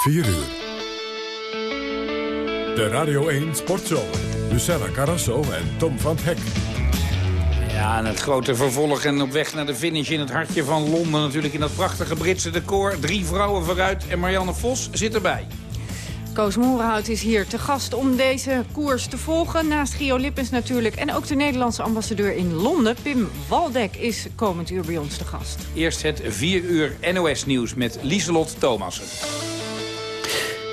4 uur. De Radio 1 Sportzomer. Lucella Carrasso en Tom van Hek. Ja, en het grote vervolg en op weg naar de finish in het hartje van Londen. Natuurlijk in dat prachtige Britse decor. Drie vrouwen vooruit en Marianne Vos zit erbij. Koos Moerenhout is hier te gast om deze koers te volgen. Naast Gio Lippens natuurlijk. En ook de Nederlandse ambassadeur in Londen, Pim Waldek, is komend uur bij ons te gast. Eerst het 4 uur NOS-nieuws met Lieselot Thomassen.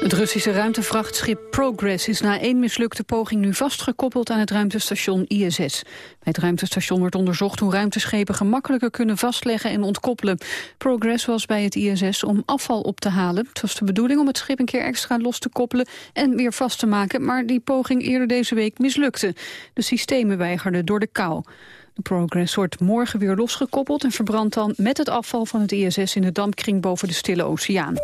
Het Russische ruimtevrachtschip Progress is na één mislukte poging nu vastgekoppeld aan het ruimtestation ISS. Bij het ruimtestation wordt onderzocht hoe ruimteschepen gemakkelijker kunnen vastleggen en ontkoppelen. Progress was bij het ISS om afval op te halen. Het was de bedoeling om het schip een keer extra los te koppelen en weer vast te maken, maar die poging eerder deze week mislukte. De systemen weigerden door de kou. De Progress wordt morgen weer losgekoppeld en verbrandt dan met het afval van het ISS in de dampkring boven de Stille Oceaan.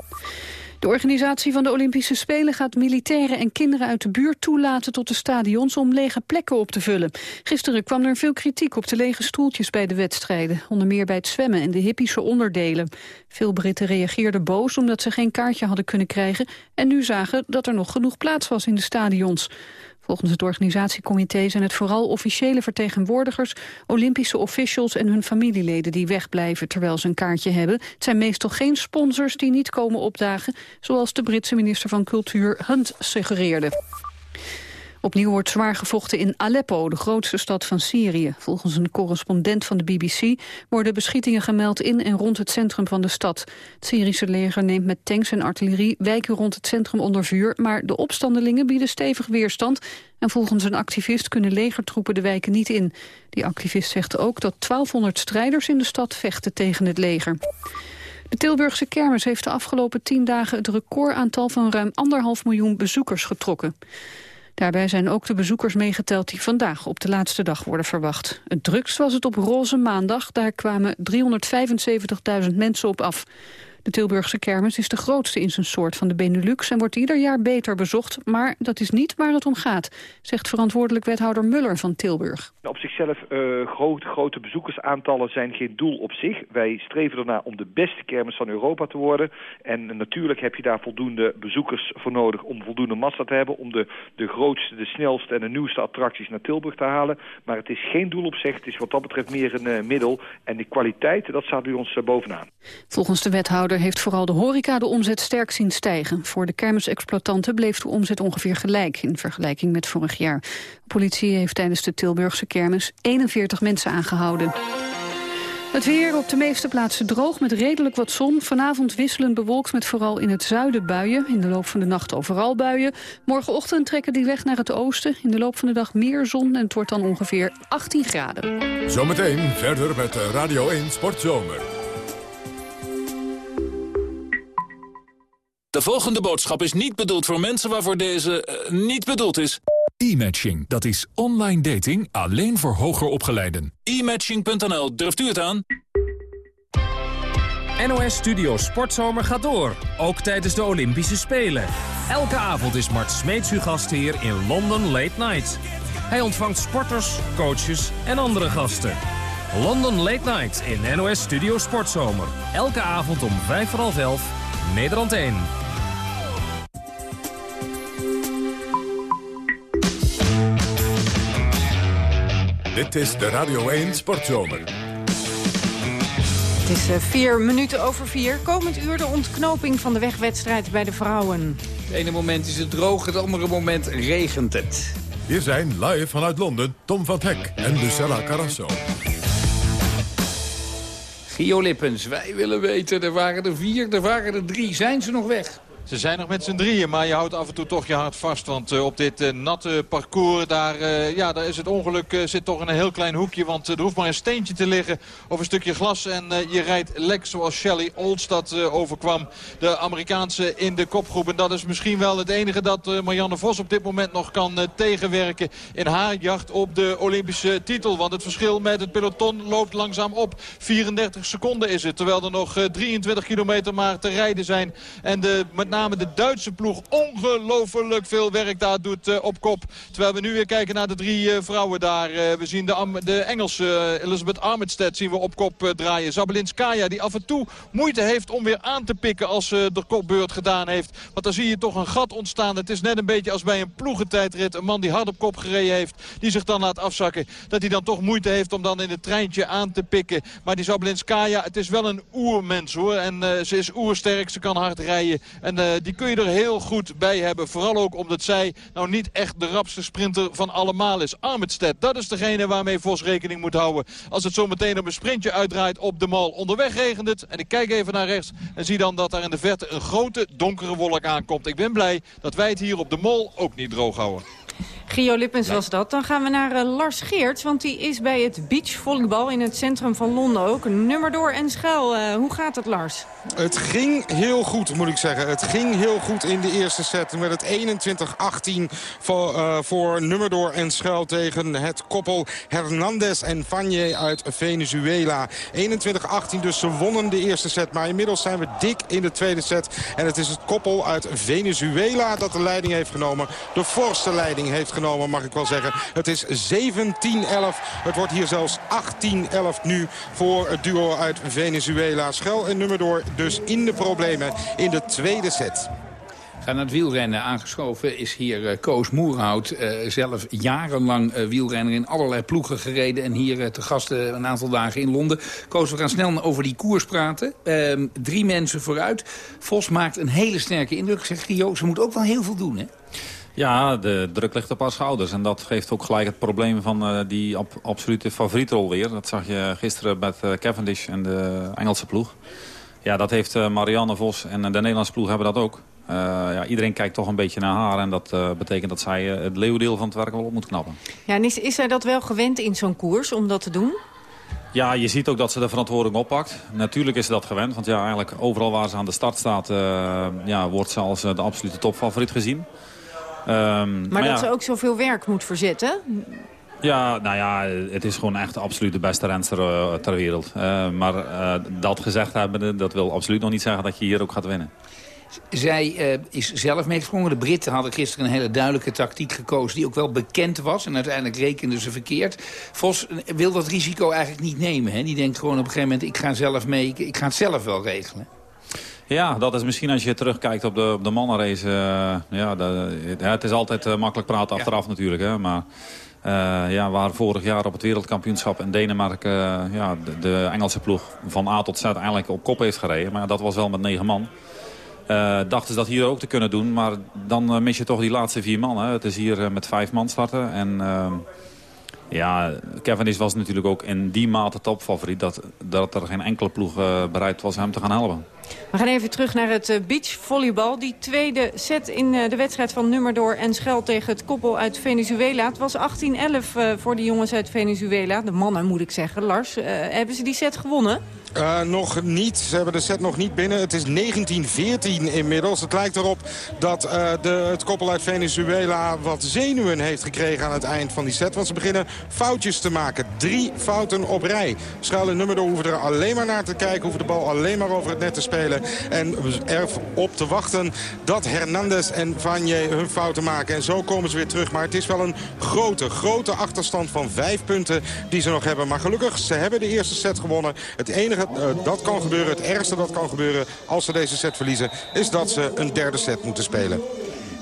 De organisatie van de Olympische Spelen gaat militairen en kinderen uit de buurt toelaten tot de stadions om lege plekken op te vullen. Gisteren kwam er veel kritiek op de lege stoeltjes bij de wedstrijden, onder meer bij het zwemmen en de hippische onderdelen. Veel Britten reageerden boos omdat ze geen kaartje hadden kunnen krijgen en nu zagen dat er nog genoeg plaats was in de stadions. Volgens het organisatiecomité zijn het vooral officiële vertegenwoordigers, Olympische officials en hun familieleden die wegblijven terwijl ze een kaartje hebben. Het zijn meestal geen sponsors die niet komen opdagen, zoals de Britse minister van Cultuur Hunt suggereerde. Opnieuw wordt zwaar gevochten in Aleppo, de grootste stad van Syrië. Volgens een correspondent van de BBC worden beschietingen gemeld in en rond het centrum van de stad. Het Syrische leger neemt met tanks en artillerie wijken rond het centrum onder vuur, maar de opstandelingen bieden stevig weerstand en volgens een activist kunnen legertroepen de wijken niet in. Die activist zegt ook dat 1200 strijders in de stad vechten tegen het leger. De Tilburgse kermis heeft de afgelopen tien dagen het recordaantal van ruim anderhalf miljoen bezoekers getrokken. Daarbij zijn ook de bezoekers meegeteld die vandaag op de laatste dag worden verwacht. Het drukst was het op Roze Maandag, daar kwamen 375.000 mensen op af. De Tilburgse kermis is de grootste in zijn soort van de Benelux... en wordt ieder jaar beter bezocht, maar dat is niet waar het om gaat... zegt verantwoordelijk wethouder Muller van Tilburg. Op zichzelf uh, groot, grote bezoekersaantallen zijn geen doel op zich. Wij streven ernaar om de beste kermis van Europa te worden. En natuurlijk heb je daar voldoende bezoekers voor nodig... om voldoende massa te hebben... om de, de grootste, de snelste en de nieuwste attracties naar Tilburg te halen. Maar het is geen doel op zich. Het is wat dat betreft meer een uh, middel. En de kwaliteit, dat staat bij ons uh, bovenaan. Volgens de wethouder heeft vooral de horeca de omzet sterk zien stijgen. Voor de kermisexploitanten bleef de omzet ongeveer gelijk in vergelijking met vorig jaar. De politie heeft tijdens de Tilburgse kermis 41 mensen aangehouden. Het weer op de meeste plaatsen droog met redelijk wat zon. Vanavond wisselend bewolkt met vooral in het zuiden buien. In de loop van de nacht overal buien. Morgenochtend trekken die weg naar het oosten. In de loop van de dag meer zon en het wordt dan ongeveer 18 graden. Zometeen verder met Radio 1 Sportzomer. De volgende boodschap is niet bedoeld voor mensen waarvoor deze uh, niet bedoeld is. E-matching, dat is online dating alleen voor hoger opgeleiden. E-matching.nl, durft u het aan? NOS Studio Sportzomer gaat door, ook tijdens de Olympische Spelen. Elke avond is Mart Smeets uw gastheer in London Late Night. Hij ontvangt sporters, coaches en andere gasten. London Late Night in NOS Studio Sportzomer. Elke avond om vijf voor half elf, Nederland 1. Dit is de Radio 1 Sportzomer. Het is uh, vier minuten over vier. Komend uur de ontknoping van de wegwedstrijd bij de vrouwen. Het ene moment is het droog, het andere moment regent het. Hier zijn live vanuit Londen Tom van Hek en Lucella Carrasso. Gio Lippens, wij willen weten, er waren er vier, er waren er drie. Zijn ze nog weg? Ze zijn nog met z'n drieën, maar je houdt af en toe toch je hart vast. Want uh, op dit uh, natte parcours, daar, uh, ja, daar is het ongeluk zit toch in een heel klein hoekje. Want er hoeft maar een steentje te liggen of een stukje glas. En je rijdt lek zoals Shelly Olds dat overkwam. De Amerikaanse in de kopgroep. En dat is misschien wel het enige dat Marianne Vos op dit moment nog kan tegenwerken. In haar jacht op de Olympische titel. Want het verschil met het peloton loopt langzaam op. 34 seconden is het. Terwijl er nog 23 kilometer maar te rijden zijn. En de, name de Duitse ploeg ongelooflijk veel werk daar doet op kop. Terwijl we nu weer kijken naar de drie vrouwen daar. we zien de, de Engelse Elizabeth Armitstead zien we op kop draaien. Zabelinskaya die af en toe moeite heeft om weer aan te pikken als ze de kopbeurt gedaan heeft. Want dan zie je toch een gat ontstaan. Het is net een beetje als bij een ploegentijdrit. Een man die hard op kop gereden heeft, die zich dan laat afzakken. Dat hij dan toch moeite heeft om dan in het treintje aan te pikken. Maar die Zablinskaya, het is wel een oermens hoor. En ze is oersterk, ze kan hard rijden. En die kun je er heel goed bij hebben. Vooral ook omdat zij nou niet echt de rapste sprinter van allemaal is. Armitstead, dat is degene waarmee Vos rekening moet houden. Als het zo meteen op een sprintje uitdraait op de mal. Onderweg regent het. En ik kijk even naar rechts en zie dan dat daar in de verte een grote donkere wolk aankomt. Ik ben blij dat wij het hier op de mol ook niet droog houden. Gio Lippens was dat. Dan gaan we naar uh, Lars Geerts, want die is bij het beachvolleybal in het centrum van Londen ook. Nummer door en schuil. Uh, hoe gaat het, Lars? Het ging heel goed, moet ik zeggen. Het ging heel goed in de eerste set met het 21-18 voor, uh, voor Nummerdoor en Schuil tegen het koppel Hernandez en Vanje uit Venezuela. 21-18, dus ze wonnen de eerste set. Maar inmiddels zijn we dik in de tweede set. En het is het koppel uit Venezuela dat de leiding heeft genomen. De forste leiding heeft genomen, mag ik wel zeggen. Het is 17-11. Het wordt hier zelfs 18-11 nu voor het duo uit Venezuela. Schel en Nummerdoor dus in de problemen in de tweede set. Gaan naar het wielrennen. Aangeschoven is hier uh, Koos Moerhout. Uh, zelf jarenlang uh, wielrenner in allerlei ploegen gereden. En hier te gast een aantal dagen in Londen. Koos, we gaan snel over die koers praten. Ehm, drie mensen vooruit. Vos maakt een hele sterke indruk. Zegt Rio, ze moet ook wel heel veel doen, hè? Ja, de druk ligt op haar schouders. En dat geeft ook gelijk het probleem van uh, die ab absolute favorietrol weer. Dat zag je gisteren met uh, Cavendish en de Engelse ploeg. Ja, dat heeft uh, Marianne Vos en de Nederlandse ploeg hebben dat ook. ja, iedereen kijkt toch een beetje naar haar. En dat betekent dat zij het leeuwdeel van het werk wel op moet knappen. Ja, en is, is zij dat wel gewend in zo'n koers om dat te doen? Ja, je ziet ook dat ze de verantwoording oppakt. Natuurlijk is ze dat gewend. Want ja, eigenlijk overal waar ze aan de start staat... ja, wordt ze als de absolute topfavoriet gezien. Um, maar, dat ze ook zoveel werk moet verzetten? Ja, nou ja, het is gewoon echt absoluut de beste renster uh, ter wereld. Uh, maar uh, dat gezegd hebben, dat wil absoluut nog niet zeggen dat je hier ook gaat winnen. Zij is zelf meegesprongen. De Britten hadden gisteren een hele duidelijke tactiek gekozen... die ook wel bekend was. En uiteindelijk rekenden ze verkeerd. Vos wil dat risico eigenlijk niet nemen. Hè? Die denkt gewoon op een gegeven moment... ik ga zelf mee, ik ga het zelf wel regelen. Ja, dat is misschien als je terugkijkt op de, op de mannenrace. Uh, ja, de, ja, het is altijd uh, makkelijk praten achteraf ja. natuurlijk. Hè, maar uh, ja, waar vorig jaar op het wereldkampioenschap in Denemarken... ja, de, de, Engelse ploeg van A tot Z eigenlijk op kop heeft gereden. Maar dat was wel met negen man. dachten ze dat hier ook te kunnen doen. Maar dan mis je toch die laatste vier man. Hè. Het is hier met vijf man starten. En ja, Kevin was natuurlijk ook in die mate topfavoriet... dat, dat er geen enkele ploeg bereid was hem te gaan helpen. We gaan even terug naar het beachvolleybal. Die tweede set in de wedstrijd van Nummerdoor en Schel tegen het koppel uit Venezuela. Het was 18-11 voor de jongens uit Venezuela. De mannen moet ik zeggen. Lars, hebben ze die set gewonnen? Uh, nog niet. Ze hebben de set nog niet binnen. Het is 19-14 inmiddels. Het lijkt erop dat uh, de, het koppel uit Venezuela wat zenuwen heeft gekregen aan het eind van die set. Want ze beginnen foutjes te maken. Drie fouten op rij. Schuil en Nummerdoor hoeven er alleen maar naar te kijken. Hoeven de bal alleen maar over het net te spelen. En erop te wachten dat Hernandez en Vanje hun fouten maken. En zo komen ze weer terug. Maar het is wel een grote, grote achterstand van vijf punten die ze nog hebben. Maar gelukkig, ze hebben de eerste set gewonnen. Het enige uh, dat kan gebeuren, het ergste dat kan gebeuren als ze deze set verliezen... is dat ze een derde set moeten spelen.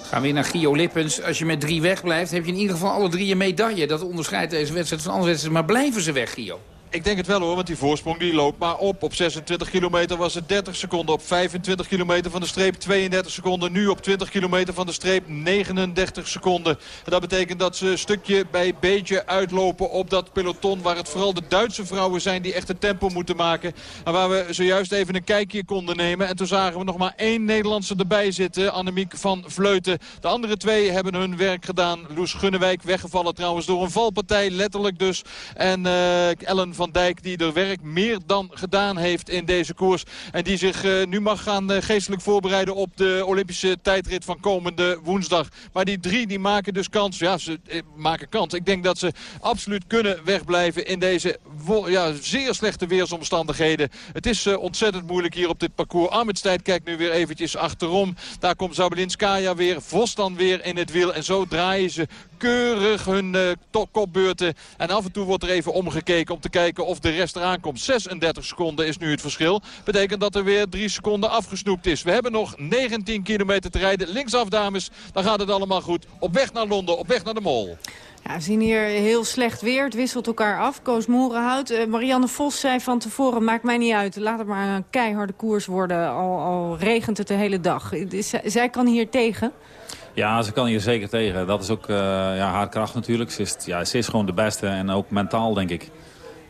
Gaan we weer naar Gio Lippens. Als je met drie wegblijft, heb je in ieder geval alle drie een medaille. Dat onderscheidt deze wedstrijd van andere wedstrijden. Maar blijven ze weg, Gio? Ik denk het wel hoor, want die voorsprong die loopt maar op. Op 26 kilometer was het 30 seconden. Op 25 kilometer van de streep 32 seconden. Nu op 20 kilometer van de streep 39 seconden. En dat betekent dat ze stukje bij beetje uitlopen op dat peloton... waar het vooral de Duitse vrouwen zijn die echt het tempo moeten maken. En waar we zojuist even een kijkje konden nemen. En toen zagen we nog maar één Nederlandse erbij zitten. Annemiek van Vleuten. De andere twee hebben hun werk gedaan. Loes Gunnewijk weggevallen trouwens door een valpartij. Letterlijk dus. En uh, Ellen van van Dijk die er werk meer dan gedaan heeft in deze koers. En die zich nu mag gaan geestelijk voorbereiden op de Olympische tijdrit van komende woensdag. Maar die drie die maken dus kans. Ja, ze maken kans. Ik denk dat ze absoluut kunnen wegblijven in deze ja, zeer slechte weersomstandigheden. Het is ontzettend moeilijk hier op dit parcours. Armitstijd kijkt nu weer eventjes achterom. Daar komt Zabelinskaya weer. Vos dan weer in het wiel. En zo draaien ze keurig hun uh, kopbeurten. En af en toe wordt er even omgekeken om te kijken of de rest eraan komt. 36 seconden is nu het verschil. Betekent dat er weer 3 seconden afgesnoept is. We hebben nog 19 kilometer te rijden. Linksaf dames, dan gaat het allemaal goed. Op weg naar Londen, op weg naar de Mol. Ja, we zien hier heel slecht weer. Het wisselt elkaar af. Koos Moerenhout. Uh, Marianne Vos zei van tevoren, maakt mij niet uit. Laat het maar een keiharde koers worden. Al, al regent het de hele dag. Zij kan hier tegen. Ja, ze kan hier zeker tegen. Dat is ook uh, ja, haar kracht natuurlijk. Ze is, ja, ze is gewoon de beste en ook mentaal, denk ik.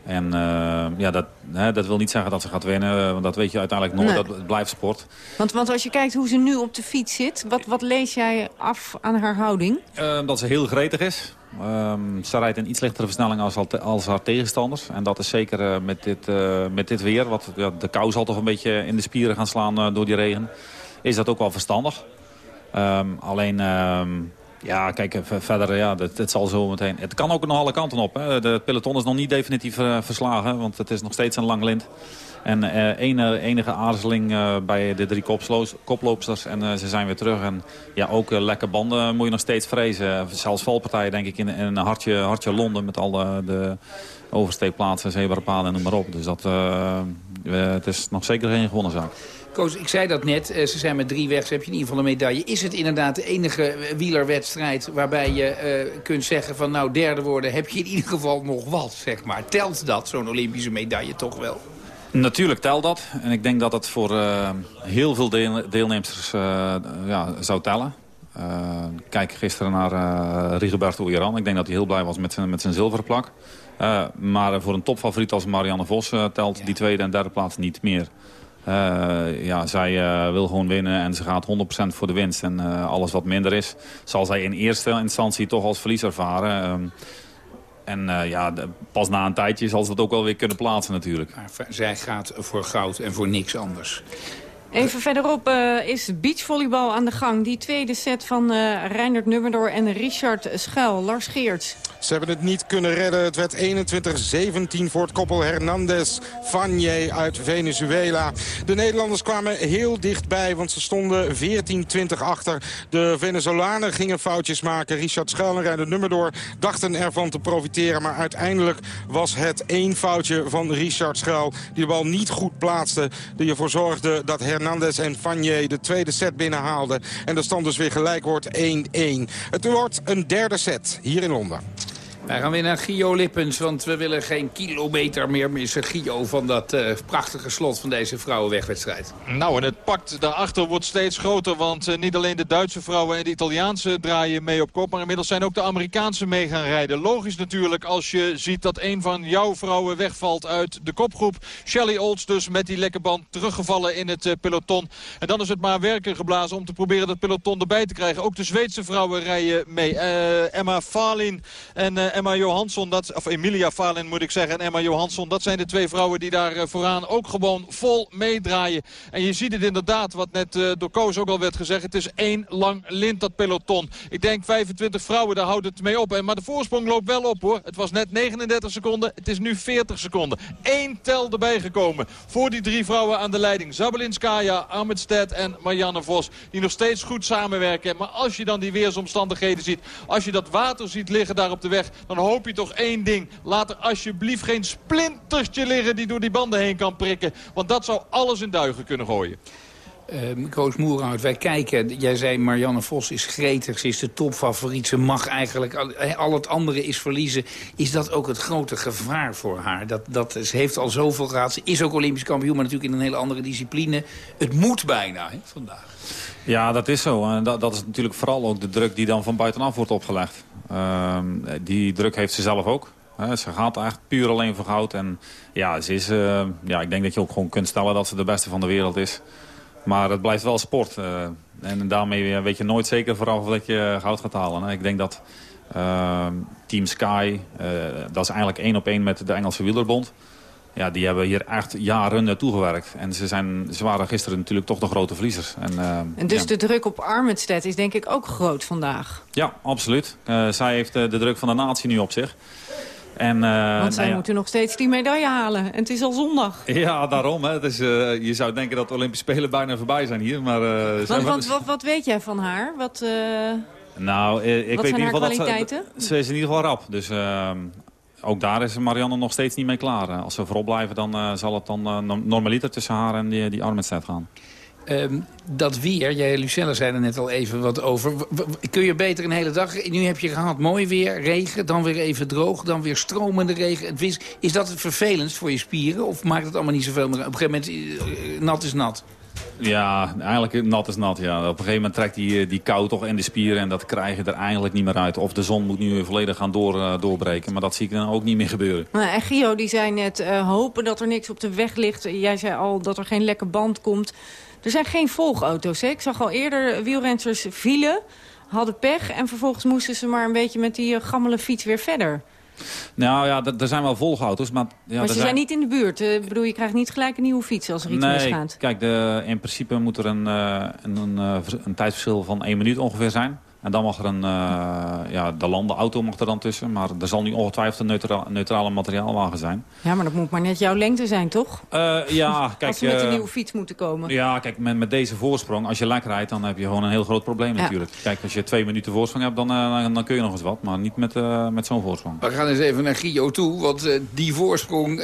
En uh, ja, dat, hè, dat wil niet zeggen dat ze gaat winnen, want dat weet je uiteindelijk nooit. Nee. Dat het blijft sport. Want, want als je kijkt hoe ze nu op de fiets zit, wat, wat lees jij af aan haar houding? Uh, dat ze heel gretig is. Um, ze rijdt een iets lichtere versnelling als, als haar tegenstanders. En dat is zeker met, dit, met dit weer, wat ja, de kou zal toch een beetje in de spieren gaan slaan door die regen. Is dat ook wel verstandig. Um, alleen, um, ja, kijk, verder, ja, het, zal zo meteen... Het kan ook nog alle kanten op. Hè. De peloton is nog niet definitief uh, verslagen, want het is nog steeds een lang lint. En uh, enige, enige aarzeling bij de drie koploopsters en ze zijn weer terug. En ja, ook lekke banden moet je nog steeds vrezen. Zelfs valpartijen denk ik in, in een hartje, hartje Londen met al de, de oversteekplaatsen, zebrapaden en noem maar op. Dus dat, het is nog zeker geen gewonnen zaak. Koos, ik zei dat net, ze zijn met drie weg, ze heb je in ieder geval een medaille. Is het inderdaad de enige wielerwedstrijd waarbij je uh, kunt zeggen van nou derde worden, heb je in ieder geval nog wat, zeg maar. Telt dat, zo'n Olympische medaille toch wel? Natuurlijk telt dat. En ik denk dat het voor uh, heel veel deel deelnemers uh, ja, zou tellen. kijk gisteren naar Rigoberto Iran. Ik denk dat hij heel blij was met zijn, met zijn zilveren plak. maar voor een topfavoriet als Marianne Vos telt ja. die tweede en derde plaats niet meer. Uh, ja, zij uh, wil gewoon winnen en ze gaat 100% voor de winst. En uh, alles wat minder is, zal zij in eerste instantie toch als verlies ervaren. Um, en ja, pas na een tijdje zal ze dat ook wel weer kunnen plaatsen natuurlijk. Maar zij gaat voor goud en voor niks anders. Even verderop uh, is beachvolleybal aan de gang. Die tweede set van uh, Reinhard Nummerdoor en Richard Schuil. Lars Geerts. Ze hebben het niet kunnen redden. Het werd 21-17 voor het koppel Hernandez Vanje uit Venezuela. De Nederlanders kwamen heel dichtbij, want ze stonden 14-20 achter. De Venezolanen gingen foutjes maken. Richard Schuil en Reinhard Nummerdoor dachten ervan te profiteren. Maar uiteindelijk was het één foutje van Richard Schuil... die de bal niet goed plaatste. Die ervoor zorgde dat Hernandez en Vanje de tweede set binnenhaalden. En de stand dus weer gelijk wordt 1-1. Het wordt een derde set hier in Londen. Wij gaan weer naar Gio Lippens, want we willen geen kilometer meer missen. Gio, van dat uh, prachtige slot van deze vrouwenwegwedstrijd. Nou, en het pakt daarachter wordt steeds groter. Want uh, niet alleen de Duitse vrouwen en de Italiaanse draaien mee op kop. Maar inmiddels zijn ook de Amerikaanse mee gaan rijden. Logisch natuurlijk als je ziet dat een van jouw vrouwen wegvalt uit de kopgroep. Shelly Olds dus met die lekke band teruggevallen in het uh, peloton. En dan is het maar werken geblazen om te proberen dat peloton erbij te krijgen. Ook de Zweedse vrouwen rijden mee. Emma Falin en Emma Johansson, dat, of Emilia Falin moet ik zeggen, en Emma Johansson. Dat zijn de twee vrouwen die daar eh, vooraan ook gewoon vol meedraaien. En je ziet het inderdaad, wat net uh, door Koos ook al werd gezegd. Het is één lang lint, dat peloton. Ik denk 25 vrouwen, daar houdt het mee op. Maar de voorsprong loopt wel op hoor. Het was net 39 seconden, het is nu 40 seconden. Eén tel erbij gekomen voor die drie vrouwen aan de leiding. Zabelinskaya, Armitstedt en Marianne Vos. Die nog steeds goed samenwerken. Maar als je dan die weersomstandigheden ziet, als je dat water ziet liggen daar op de weg dan hoop je toch één ding. Laat er alsjeblieft geen splintertje liggen die door die banden heen kan prikken. Want dat zou alles in duigen kunnen gooien. Uh, Koos Moerhout, wij kijken. Jij zei Marianne Vos is gretig, ze is de topfavoriet. Ze mag eigenlijk, al het andere is verliezen. Is dat ook het grote gevaar voor haar? Dat, dat, ze heeft al zoveel gehad. Ze is ook Olympisch kampioen, maar natuurlijk in een hele andere discipline. Het moet bijna hè, vandaag. Ja, dat is zo. En dat, dat is natuurlijk vooral ook de druk die dan van buitenaf wordt opgelegd. Uh, die druk heeft ze zelf ook. ze gaat eigenlijk puur alleen voor goud. En ja, ze is, uh, ja, ik denk dat je ook gewoon kunt stellen dat ze de beste van de wereld is. Maar het blijft wel sport. Uh, en daarmee weet je nooit zeker vooraf dat je goud gaat halen. Ik denk dat Ehm, Team Sky, dat is eigenlijk één op één met de Engelse wielerbond. Ja, die hebben hier echt jaren naartoe gewerkt. En ze, zijn, ze waren gisteren natuurlijk toch de grote verliezers. En, en dus de druk op Armenstedt is denk ik ook groot vandaag. Ja, absoluut. zij heeft de druk van de natie nu op zich. En, uh, Want zij nou moeten nog steeds die medaille halen. En het is al zondag. Ja, daarom. Hè. Dus, uh, je zou denken dat de Olympische Spelen bijna voorbij zijn hier. Maar, uh, want, want, wat, wat, weet jij van haar? Wat, nou, ik wat weet in ieder geval dat ze, ze is in ieder geval rap. Dus ehm, ook daar is Marianne nog steeds niet mee klaar. Als ze voorop blijven, dan zal het dan normaliter tussen haar en die, die Armstead gaan. Um, dat weer, jij Lucelle zei er net al even wat over. Kun je beter een hele dag... Nu heb je gehad mooi weer, regen, dan weer even droog... dan weer stromende regen. Het is dat het vervelendst voor je spieren? Of maakt het allemaal niet zoveel. Op een gegeven moment, uh, nat is nat. Ja, eigenlijk nat is nat. Ja. Op een gegeven moment trekt die, die kou toch in de spieren... en dat krijg je er eigenlijk niet meer uit. Of de zon moet nu volledig gaan door, uh, doorbreken. Maar dat zie ik dan ook niet meer gebeuren. Nou, en Gio die zei net, uh, hopen dat er niks op de weg ligt. Jij zei al dat er geen lekke band komt. Er zijn geen volgauto's. Hè? Ik zag al eerder wielrenners vielen, hadden pech... en vervolgens moesten ze maar een beetje met die eh, gammele fiets weer verder. Nou ja, er zijn wel volgauto's. Maar, ja, maar ze zijn... niet in de buurt. Ik bedoel, je krijgt niet gelijk een nieuwe fiets als er iets nee, misgaat. kijk, de, in principe moet er een, uh, een, een, een tijdverschil van één minuut ongeveer zijn. En dan mag er een, uh, ja, de landenauto mag er dan tussen. Maar er zal nu ongetwijfeld een neutra neutrale materiaalwagen zijn. Ja, maar dat moet maar net jouw lengte zijn, toch? Uh, ja, kijk... als ze met een nieuwe fiets moeten komen. Ja, kijk, met, met deze voorsprong, als je lekker rijdt... dan heb je gewoon een heel groot probleem ja. natuurlijk. Kijk, als je twee minuten voorsprong hebt, dan, uh, dan kun je nog eens wat. Maar niet met, met zo'n voorsprong. We gaan eens even naar Gio toe. Want die voorsprong,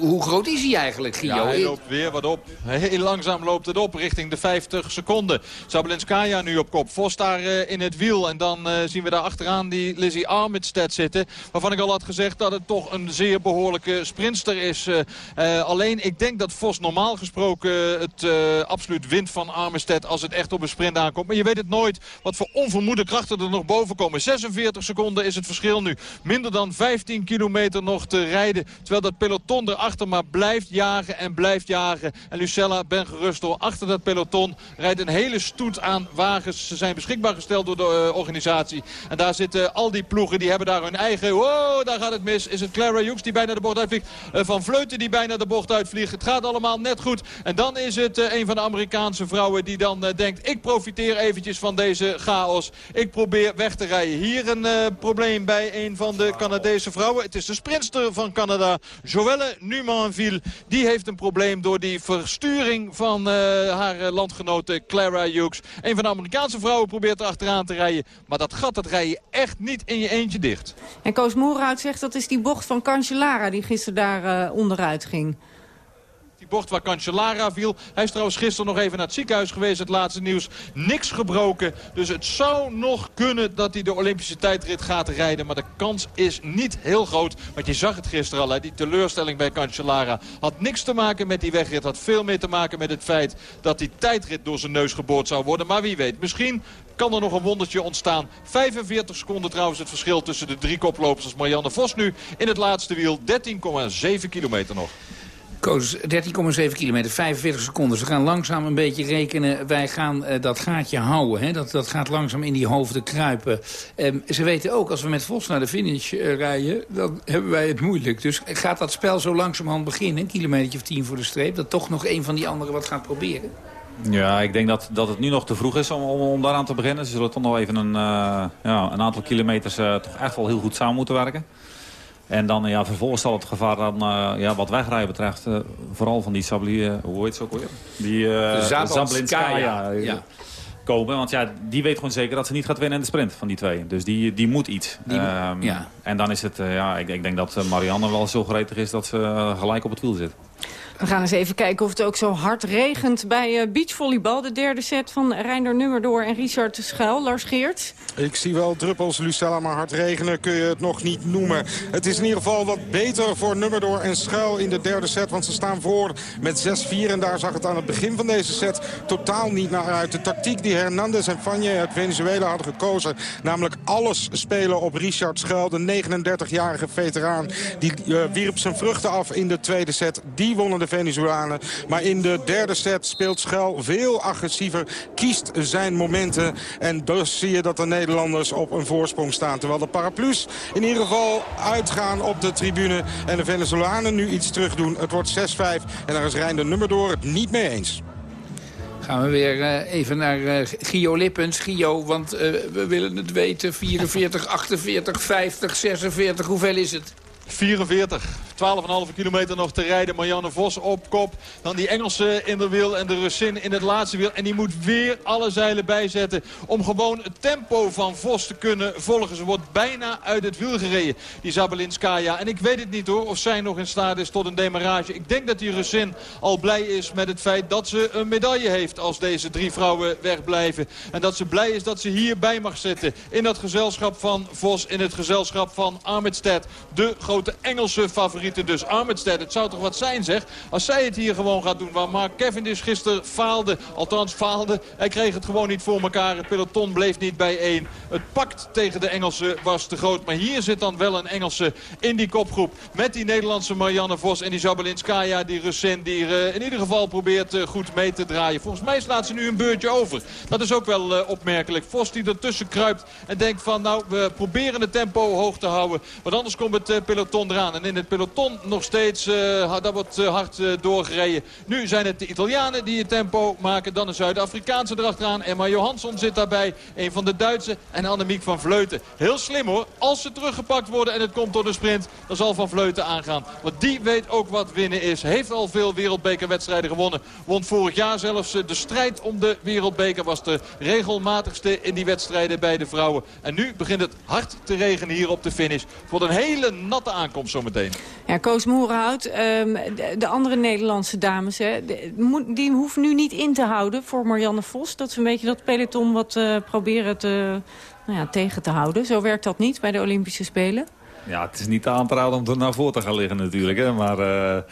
hoe groot is hij eigenlijk, Gio? Ja, hij loopt weer wat op. Heel langzaam loopt het op richting de 50 seconden. Sabelinskaya nu op kop. Vos daar in het wiel. En dan uh, zien we daar achteraan die Lizzie Armitstead zitten. Waarvan ik al had gezegd dat het toch een zeer behoorlijke sprinster is. Uh, uh, alleen ik denk dat Vos normaal gesproken het absoluut wint van Armitstead als het echt op een sprint aankomt. Maar je weet het nooit wat voor onvermoede krachten er nog boven komen. 46 seconden is het verschil nu. Minder dan 15 kilometer nog te rijden. Terwijl dat peloton erachter maar blijft jagen en blijft jagen. En Lucella, ben gerust door. Achter dat peloton rijdt een hele stoet aan wagens. Ze zijn beschikbaar gesteld door de organisatie. En daar zitten al die ploegen, die hebben daar hun eigen... Wow, daar gaat het mis. Is het Clara Hughes die bijna de bocht uitvliegt? Uh, van Vleuten die bijna de bocht uitvliegt. Het gaat allemaal net goed. En dan is het uh, een van de Amerikaanse vrouwen die dan denkt... ik profiteer eventjes van deze chaos. Ik probeer weg te rijden. Hier een probleem bij een van de Canadese vrouwen. Het is de sprintster van Canada, Joelle Numanville. Die heeft een probleem door die versturing van haar landgenote Clara Hughes. Een van de Amerikaanse vrouwen probeert er te rijden. Maar dat gat dat rij je echt niet in je eentje dicht. En Koos Moerhout zegt dat is die bocht van Cancellara die gisteren daar uh, onderuit ging. Die waar Cancellara viel. Hij is trouwens gisteren nog even naar het ziekenhuis geweest. Het laatste nieuws. Niks gebroken. Dus het zou nog kunnen dat hij de Olympische tijdrit gaat rijden. Maar de kans is niet heel groot. Want je zag het gisteren al. Hè. Die teleurstelling bij Cancellara had niks te maken met die wegrit. Had veel meer te maken met het feit dat die tijdrit door zijn neus geboord zou worden. Maar wie weet. Misschien kan er nog een wondertje ontstaan. 45 seconden trouwens het verschil tussen de drie koplopers Marianne Vos nu in het laatste wiel. 13,7 kilometer nog. Koos, 13,7 kilometer, 45 seconden. Ze gaan langzaam een beetje rekenen. Wij gaan uh, dat gaatje houden. Hè? Dat, dat gaat langzaam in die hoofden kruipen. Um, ze weten ook, als we met Vos naar de finish uh, rijden... dan hebben wij het moeilijk. Dus gaat dat spel zo langzamerhand beginnen... een kilometer of tien voor de streep... dat toch nog een van die anderen wat gaat proberen? Ja, ik denk dat, dat het nu nog te vroeg is om, om, om daaraan te beginnen. Ze zullen toch nog even een, uh, ja, een aantal kilometers toch echt wel heel goed samen moeten werken. En dan ja, vervolgens zal het gevaar dan, uh, ja, wat wegrijden betreft... vooral van die Sabli, hoe heet ze ook weer? Die Zablinskaya. Ja. Komen, want ja, die weet gewoon zeker dat ze niet gaat winnen in de sprint van die twee. Dus die, die moet iets. Die, um, ja. En dan is het, ja, ik, ik denk dat Marianne wel zo gretig is dat ze gelijk op het wiel zit. We gaan eens even kijken of het ook zo hard regent bij uh, beachvolleybal. De derde set van Reinder Nummerdoor en Richard Schuil. Lars Geert. Ik zie wel druppels, Lucella, maar hard regenen kun je het nog niet noemen. Het is in ieder geval wat beter voor Nummerdoor en Schuil in de derde set. Want ze staan voor met 6-4 en daar zag het aan het begin van deze set totaal niet naar uit. De tactiek die Hernandez en Fanje uit Venezuela hadden gekozen. Namelijk alles spelen op Richard Schuil, de 39-jarige veteraan. Die uh, wierp zijn vruchten af in de tweede set. Die wonnen de de Venezolanen. Maar in de derde set speelt Schel veel agressiever. Kiest zijn momenten. En dus zie je dat de Nederlanders op een voorsprong staan. Terwijl de paraplu's in ieder geval uitgaan op de tribune. En de Venezolanen nu iets terug doen. Het wordt 6-5. En daar is Rijn de nummer door het niet mee eens. Gaan we weer uh, even naar uh, Gio Lippens. Gio, want uh, we willen het weten. 44, 48, 50, 46. Hoeveel is het? 44. 12,5 kilometer nog te rijden. Marianne Vos op kop. Dan die Engelse in de wiel en de Russin in het laatste wiel. En die moet weer alle zeilen bijzetten om gewoon het tempo van Vos te kunnen volgen. Ze wordt bijna uit het wiel gereden, die Zabelinskaya. En ik weet het niet hoor, of zij nog in staat is tot een demarrage. Ik denk dat die Russin al blij is met het feit dat ze een medaille heeft als deze drie vrouwen wegblijven. En dat ze blij is dat ze hierbij mag zitten. In dat gezelschap van Vos, in het gezelschap van Armitstedt. De grote Engelse favoriet dus Armitstead. Het zou toch wat zijn zeg. Als zij het hier gewoon gaat doen. Waar Mark Cavendish gisteren faalde. Althans faalde. Hij kreeg het gewoon niet voor elkaar. Het peloton bleef niet bij één. Het pakt tegen de Engelsen was te groot. Maar hier zit dan wel een Engelse in die kopgroep. Met die Nederlandse Marianne Vos en die Zabelinskaya. Die Russin die in ieder geval probeert uh, goed mee te draaien. Volgens mij slaat ze nu een beurtje over. Dat is ook wel uh, opmerkelijk. Vos die ertussen kruipt en denkt van nou we proberen het tempo hoog te houden. Want anders komt het uh, peloton eraan. En in het peloton nog steeds, uh, dat wordt uh, hard uh, doorgereden. Nu zijn het de Italianen die het tempo maken. Dan een Zuid-Afrikaanse erachteraan. Emma Johansson zit daarbij. Een van de Duitse en Annemiek van Vleuten. Heel slim hoor. Als ze teruggepakt worden en het komt door de sprint, dan zal Van Vleuten aangaan. Want die weet ook wat winnen is. Heeft al veel wereldbekerwedstrijden gewonnen. Won vorig jaar zelfs de strijd om de wereldbeker. Was de regelmatigste in die wedstrijden bij de vrouwen. En nu begint het hard te regenen hier op de finish. Voor een hele natte aankomst zometeen. Ja, Koos Moerenhout, um, de, de, andere Nederlandse dames... Hè, die hoeven nu niet in te houden voor Marianne Vos. Dat ze een beetje dat peloton wat uh, proberen te, nou ja, tegen te houden. Zo werkt dat niet bij de Olympische Spelen. Ja, het is niet aan te raden om er naar voren te gaan liggen natuurlijk. Hè. Maar uh,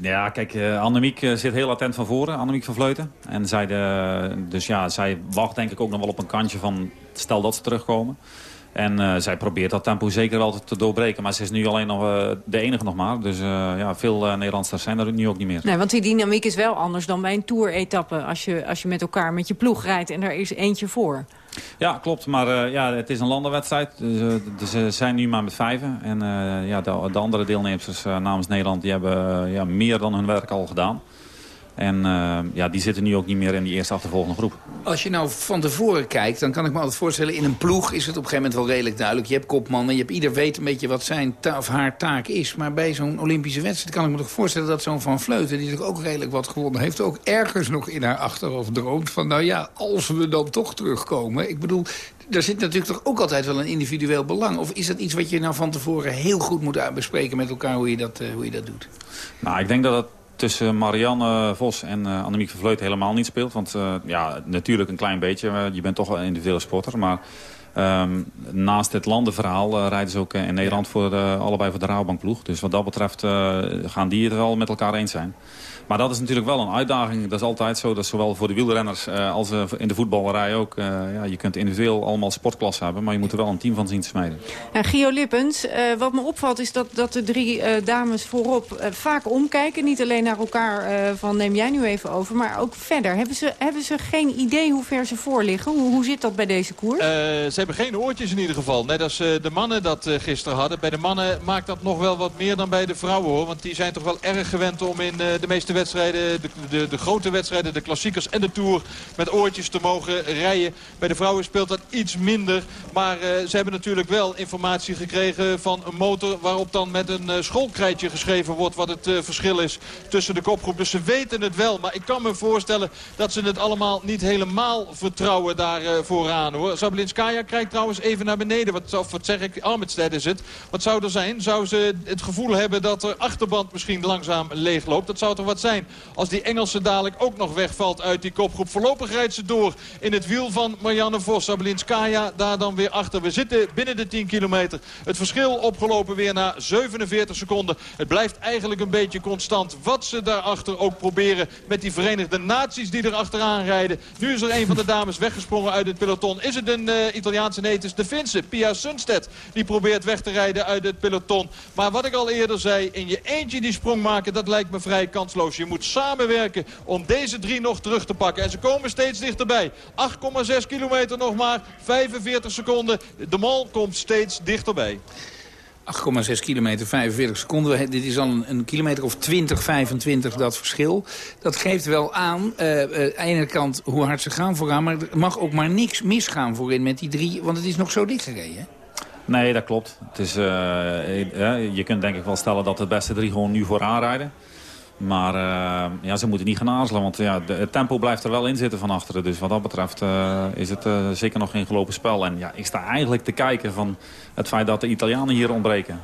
ja, kijk, uh, Annemiek zit heel attent van voren. Annemiek van Vleuten. En zij de, dus ja, zij wacht denk ik ook nog wel op een kantje van... stel dat ze terugkomen. En uh, zij probeert dat tempo zeker wel te doorbreken. Maar ze is nu alleen nog uh, de enige nog maar. Dus uh, ja, veel Nederlanders zijn er nu ook niet meer. Nee, want die dynamiek is wel anders dan bij een tour-etappe. Als je, als je met elkaar met je ploeg rijdt en er is eentje voor. Ja, klopt. Maar ja, het is een landenwedstrijd. Dus, dus ze zijn nu maar met vijven. En ja, de, de, andere deelnemers namens Nederland die hebben ja, meer dan hun werk al gedaan. En uh, ja, die zitten nu ook niet meer in die eerste achtervolgende groep. Als je nou van tevoren kijkt, dan kan ik me altijd voorstellen... in een ploeg is het op een gegeven moment wel redelijk duidelijk. Je hebt kopmannen, je hebt ieder weet een beetje wat zijn of haar taak is. Maar bij zo'n Olympische wedstrijd kan ik me toch voorstellen... dat zo'n Van Vleuten, die natuurlijk ook redelijk wat gewonnen heeft... ook ergens nog in haar achterhoofd droomt van... nou ja, als we dan toch terugkomen. Ik bedoel, er zit natuurlijk toch ook altijd wel een individueel belang. Of is dat iets wat je nou van tevoren heel goed moet bespreken met elkaar... hoe je dat, uh, hoe je dat doet? Nou, ik denk dat het tussen Marianne Vos en uh, Annemiek van Vleut helemaal niet speelt. Want uh, ja, natuurlijk een klein beetje. je bent toch wel een individuele sporter. Maar um, naast het landenverhaal uh, rijden ze ook in Nederland voor de, allebei voor de Rabobankploeg. Dus wat dat betreft gaan die het wel met elkaar eens zijn. Maar dat is natuurlijk wel een uitdaging. Dat is altijd zo. Dat zowel voor de wielrenners uh, als in de voetballerij ook. Ja, je kunt individueel allemaal sportklassen hebben. Maar je moet er wel een team van zien te smijden. Ja, Gio Lippens, wat me opvalt is dat, dat de drie dames voorop vaak omkijken. Niet alleen naar elkaar van neem jij nu even over. Maar ook verder. Hebben ze, hebben ze geen idee hoe ver ze voor liggen? Hoe, hoe zit dat bij deze koers? ze hebben geen oortjes in ieder geval. Net als de mannen dat gisteren hadden. Bij de mannen maakt dat nog wel wat meer dan bij de vrouwen hoor. Want die zijn toch wel erg gewend om in de meeste wedstrijden, de, de, de, grote wedstrijden, de klassiekers en de Tour... met oortjes te mogen rijden. Bij de vrouwen speelt dat iets minder. Maar ze hebben natuurlijk wel informatie gekregen van een motor... waarop dan met een schoolkrijtje geschreven wordt wat het verschil is tussen de kopgroep. Dus ze weten het wel. Maar ik kan me voorstellen dat ze het allemaal niet helemaal vertrouwen daar vooraan. hoor. Sablinskaya kijkt trouwens even naar beneden. Wat, of wat zeg ik, Armitstead is het. Wat zou er zijn? Zou ze het gevoel hebben dat er achterband misschien langzaam leegloopt? Dat zou toch wat zijn als die Engelse dadelijk ook nog wegvalt uit die kopgroep. Voorlopig rijdt ze door in het wiel van Marianne Vos. Sabelinskaya daar dan weer achter. We zitten binnen de 10 kilometer. Het verschil opgelopen weer na 47 seconden. Het blijft eigenlijk een beetje constant. Wat ze daarachter ook proberen met die Verenigde Naties die er achteraan rijden. Nu is er een van de dames weggesprongen uit het peloton. Is het een uh, Italiaanse? Nee, de Finse. Pia Sundstedt. Die probeert weg te rijden uit het peloton. Maar wat ik al eerder zei, in je eentje die sprong maken, dat lijkt me vrij kansloos. Je moet samenwerken om deze drie nog terug te pakken. En ze komen steeds dichterbij. 8,6 kilometer nog maar, 45 seconden. De mal komt steeds dichterbij. 8,6 kilometer, 45 seconden. Dit is al een, kilometer of 20, 25 dat verschil. Dat geeft wel aan, uh, uh, aan de ene kant, hoe hard ze gaan vooraan. Maar er mag ook maar niks misgaan voorin met die drie. Want het is nog zo dichtgereden. Nee, dat klopt. Het is, uh, je kunt denk ik wel stellen dat de beste drie gewoon nu vooraan rijden. Maar uh, ja, ze moeten niet gaan aarzelen, want ja, de, het tempo blijft er wel in zitten van achteren. Dus wat dat betreft uh, is het uh, zeker nog geen gelopen spel. En ja, ik sta eigenlijk te kijken van het feit dat de Italianen hier ontbreken.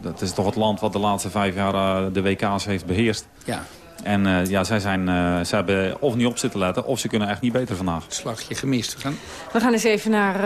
dat is toch het land wat de laatste vijf jaar de WK's heeft beheerst. Ja. En ja, zij, zijn, ze hebben of niet op zitten letten, of ze kunnen echt niet beter vandaag. Slagje gemist. We gaan, We gaan eens even naar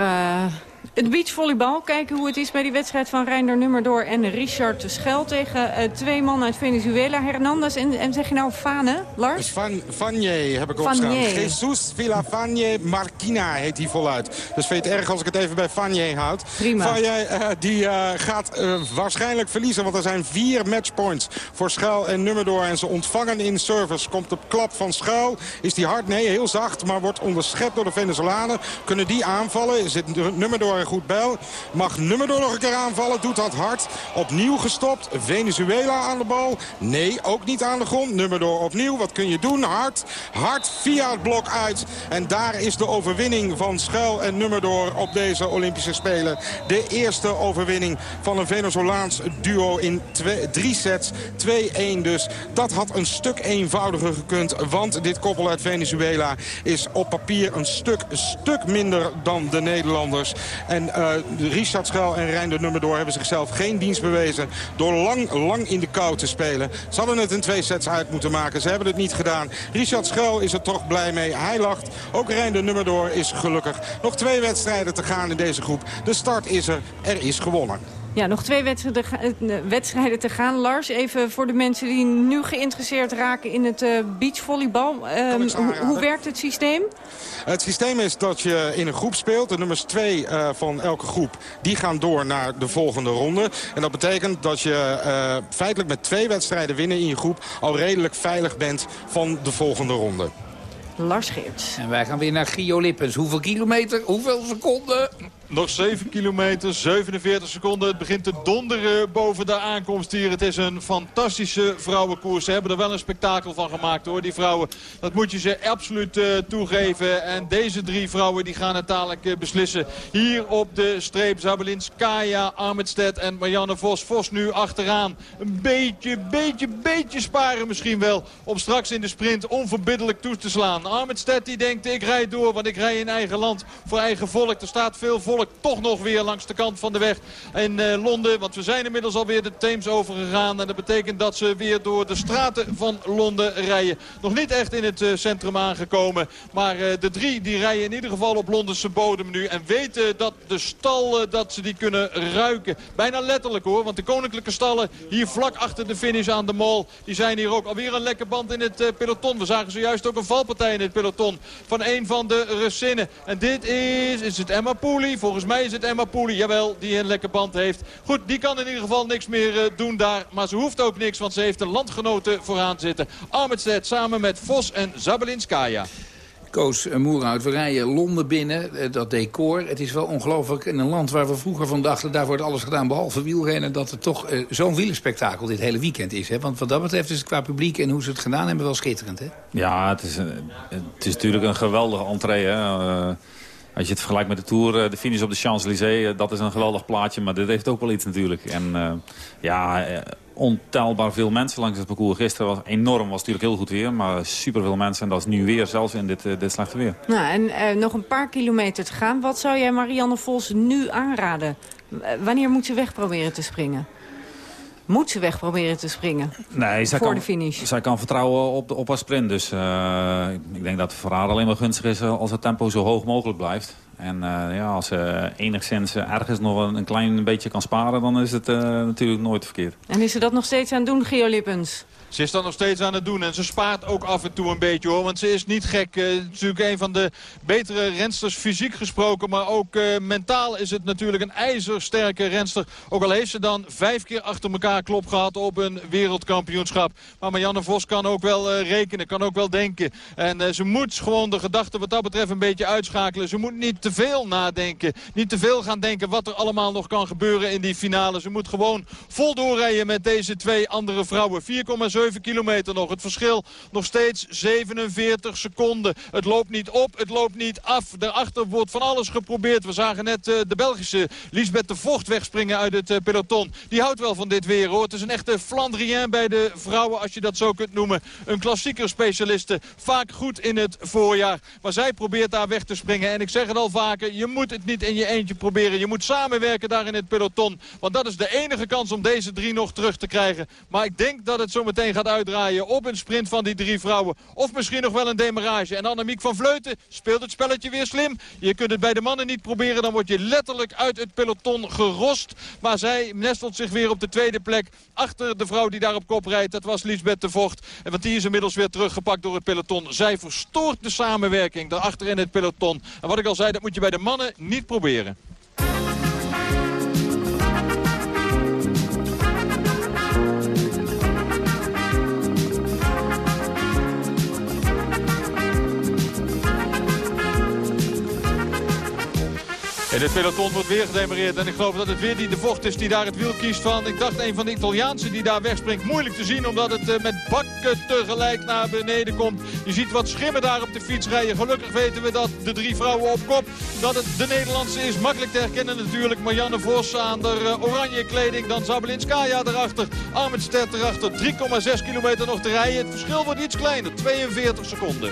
het beachvolleybal. Kijken hoe het is bij die wedstrijd van Reinder Nummerdoor en Richard de Schel tegen uh, twee mannen uit Venezuela. Hernandez en, en zeg je nou Fane, Lars? Van, Vanje heb ik opgestaan. Jesus Villafanje Marquina heet hij voluit. Dus vind je het erg als ik het even bij Vanje houd. Prima. Vanje uh, die uh, gaat waarschijnlijk verliezen, want er zijn vier matchpoints voor Schuil en Nummerdoor. En ze ontvangen in service. Komt de klap van Schuil. Is die hard? Nee, heel zacht, maar wordt onderschept door de Venezolanen. Kunnen die aanvallen? Zit Nummerdoor goed bel. Mag Nummerdoor nog een keer aanvallen. Doet dat hard. Opnieuw gestopt. Venezuela aan de bal. Nee, ook niet aan de grond. Nummerdoor opnieuw. Wat kun je doen? Hard. Hard via het blok uit. En daar is de overwinning van Schuil en Nummerdoor op deze Olympische Spelen. De eerste overwinning van een Venezolaans duo in twee, drie sets. 2-1 dus. Dat had een stuk eenvoudiger gekund. Want dit koppel uit Venezuela is op papier een stuk, stuk minder dan de Nederlanders. En uh, Richard Schuil en Reinder Nummerdoor hebben zichzelf geen dienst bewezen... door lang, lang in de kou te spelen. Ze hadden het in twee sets uit moeten maken. Ze hebben het niet gedaan. Richard Schuil is er toch blij mee. Hij lacht. Ook Reinder Nummerdoor is gelukkig. Nog twee wedstrijden te gaan in deze groep. De start is er. Er is gewonnen. Ja, nog twee wedstrijden te gaan. Lars, even voor de mensen die nu geïnteresseerd raken in het uh, beachvolleybal. Um, hoe, hoe werkt het systeem? Het systeem is dat je in een groep speelt. De nummers twee uh, van elke groep die gaan door naar de volgende ronde. En dat betekent dat je uh, feitelijk met twee wedstrijden winnen in je groep... al redelijk veilig bent van de volgende ronde. Lars Geerts. En wij gaan weer naar Gio Lippens. Hoeveel kilometer? Hoeveel seconden? Nog 7 kilometer, 47 seconden. Het begint te donderen boven de aankomst hier. Het is een fantastische vrouwenkoers. Ze hebben er wel een spektakel van gemaakt hoor, die vrouwen. Dat moet je ze absoluut uh, toegeven. En deze drie vrouwen die gaan het dadelijk uh, beslissen. Hier op de streep Zabelinskaya, Armstedt en Marianne Vos. Vos nu achteraan. Een beetje, beetje, beetje sparen misschien wel. Om straks in de sprint onverbiddelijk toe te slaan. Armstedt die denkt ik rijd door, want ik rij in eigen land voor eigen volk. Er staat veel volk toch nog weer langs de kant van de weg in uh, Londen. Want we zijn inmiddels alweer de Theems overgegaan. En dat betekent dat ze weer door de straten van Londen rijden. Nog niet echt in het uh, centrum aangekomen. Maar uh, de drie die rijden in ieder geval op Londense bodem nu. En weten dat de stal dat ze die kunnen ruiken. Bijna letterlijk hoor. Want de koninklijke stallen hier vlak achter de finish aan de mol. Die zijn hier ook alweer een lekker band in het peloton. We zagen zojuist ook een valpartij in het peloton. Van een van de Russinnen. En dit is, is het Emma Pooley. Volgens mij is het Emma Pooley, jawel, die een lekker band heeft. Goed, die kan in ieder geval niks meer uh, doen daar. Maar ze hoeft ook niks, want ze heeft een landgenote vooraan zitten. Armstedt samen met Vos en Zabelinskaya. Koos Moerhout, we rijden Londen binnen, dat decor. Het is wel ongelooflijk in een land waar we vroeger van dachten... daar wordt alles gedaan behalve wielrennen... dat er toch uh, zo'n wielerspektakel dit hele weekend is. Hè? Want wat dat betreft is het qua publiek en hoe ze het gedaan hebben wel schitterend. Hè? Ja, het is, het is natuurlijk een geweldige entree. Hè? Uh, als je het vergelijkt met de Tour, de finish op de Champs-Élysées... dat is een geweldig plaatje, maar dit heeft ook wel iets natuurlijk. En uh, ja, ontelbaar veel mensen langs het parcours. Gisteren was enorm, was natuurlijk heel goed weer. Maar superveel mensen en dat is nu weer, zelfs in dit, dit slechte weer. Nou, en nog een paar kilometer te gaan. Wat zou jij Marianne Vos nu aanraden? wanneer moet ze weg proberen te springen? Moet ze weg proberen te springen nee, zij voor kan, de finish. Zij kan vertrouwen op, de, op haar sprint. Dus uh, ik denk dat het voor haar alleen maar gunstig is als het tempo zo hoog mogelijk blijft. En uh, ja, als ze enigszins ergens nog een, een, klein beetje kan sparen... dan is het uh, natuurlijk nooit verkeerd. En is ze dat nog steeds aan het doen, Gio Lippens? Ze is dat nog steeds aan het doen. En ze spaart ook af en toe een beetje hoor. Want ze is niet gek. Uh, natuurlijk een van de betere rensters fysiek gesproken. Maar ook uh, mentaal is het natuurlijk een ijzersterke renster. Ook al heeft ze dan vijf keer achter elkaar klop gehad op een wereldkampioenschap. Maar Marianne Vos kan ook wel uh, rekenen. Kan ook wel denken. En ze moet gewoon de gedachten wat dat betreft een beetje uitschakelen. Ze moet niet te veel nadenken. Niet te veel gaan denken wat er allemaal nog kan gebeuren in die finale. Ze moet gewoon vol doorrijden met deze twee andere vrouwen. 4,7 7 kilometer nog. Het verschil nog steeds 47 seconden. Het loopt niet op, het loopt niet af. Daarachter wordt van alles geprobeerd. We zagen net uh, de Belgische Lisbeth de Vocht wegspringen uit het uh, peloton. Die houdt wel van dit weer hoor. Het is een echte Flandrien bij de vrouwen als je dat zo kunt noemen. Een klassieker specialiste. Vaak goed in het voorjaar. Maar zij probeert daar weg te springen. En ik zeg het al vaker, je moet het niet in je eentje proberen. Je moet samenwerken daar in het peloton. Want dat is de enige kans om deze drie nog terug te krijgen. Maar ik denk dat het zo meteen gaat uitdraaien op een sprint van die drie vrouwen. Of misschien nog wel een demarage. En Annemiek van Vleuten speelt het spelletje weer slim. Je kunt het bij de mannen niet proberen. Dan word je letterlijk uit het peloton gerost. Maar zij nestelt zich weer op de tweede plek. Achter de vrouw die daar op kop rijdt. Dat was Lisbeth de Vocht. En want die is inmiddels weer teruggepakt door het peloton. Zij verstoort de samenwerking daarachter in het peloton. En wat ik al zei, dat moet je bij de mannen niet proberen. En peloton wordt weer gedemareerd. En ik geloof dat het weer die de vocht is die daar het wiel kiest van. Ik dacht een van de Italiaanse die daar wegspringt. Moeilijk te zien omdat het uh, met bakken tegelijk naar beneden komt. Je ziet wat schimmen daar op de fiets rijden. Gelukkig weten we dat de drie vrouwen op kop. Dat het de Nederlandse is. Makkelijk te herkennen natuurlijk. Marianne Vos aan de uh, oranje kleding. Dan Zabelinskaya erachter. Armenstedt erachter. 3,6 kilometer nog te rijden. Het verschil wordt iets kleiner. 42 seconden.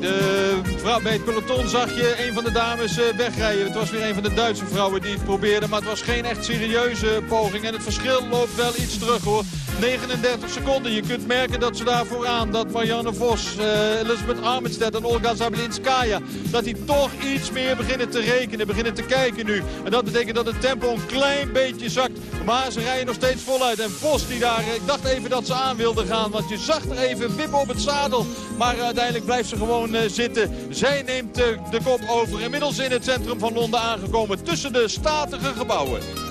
Bij, de, bij het peloton zag je een van de dames eh, wegrijden. Het was weer een van de Duitse vrouwen die het probeerde. Maar het was geen echt serieuze poging. En het verschil loopt wel iets terug hoor. 39 seconden. Je kunt merken dat ze daar vooraan, dat Marianne Vos, uh, Elisabeth Armitstedt en Olga Zablinskaya, dat die toch iets meer beginnen te rekenen, beginnen te kijken nu. En dat betekent dat het tempo een klein beetje zakt. Maar ze rijden nog steeds voluit. En Vos die daar, ik dacht even dat ze aan wilde gaan, want je zag er even wippen op het zadel. Maar uiteindelijk blijft ze gewoon zitten. Zij neemt uh, de kop over. Inmiddels in het centrum van Londen aangekomen tussen de statige gebouwen.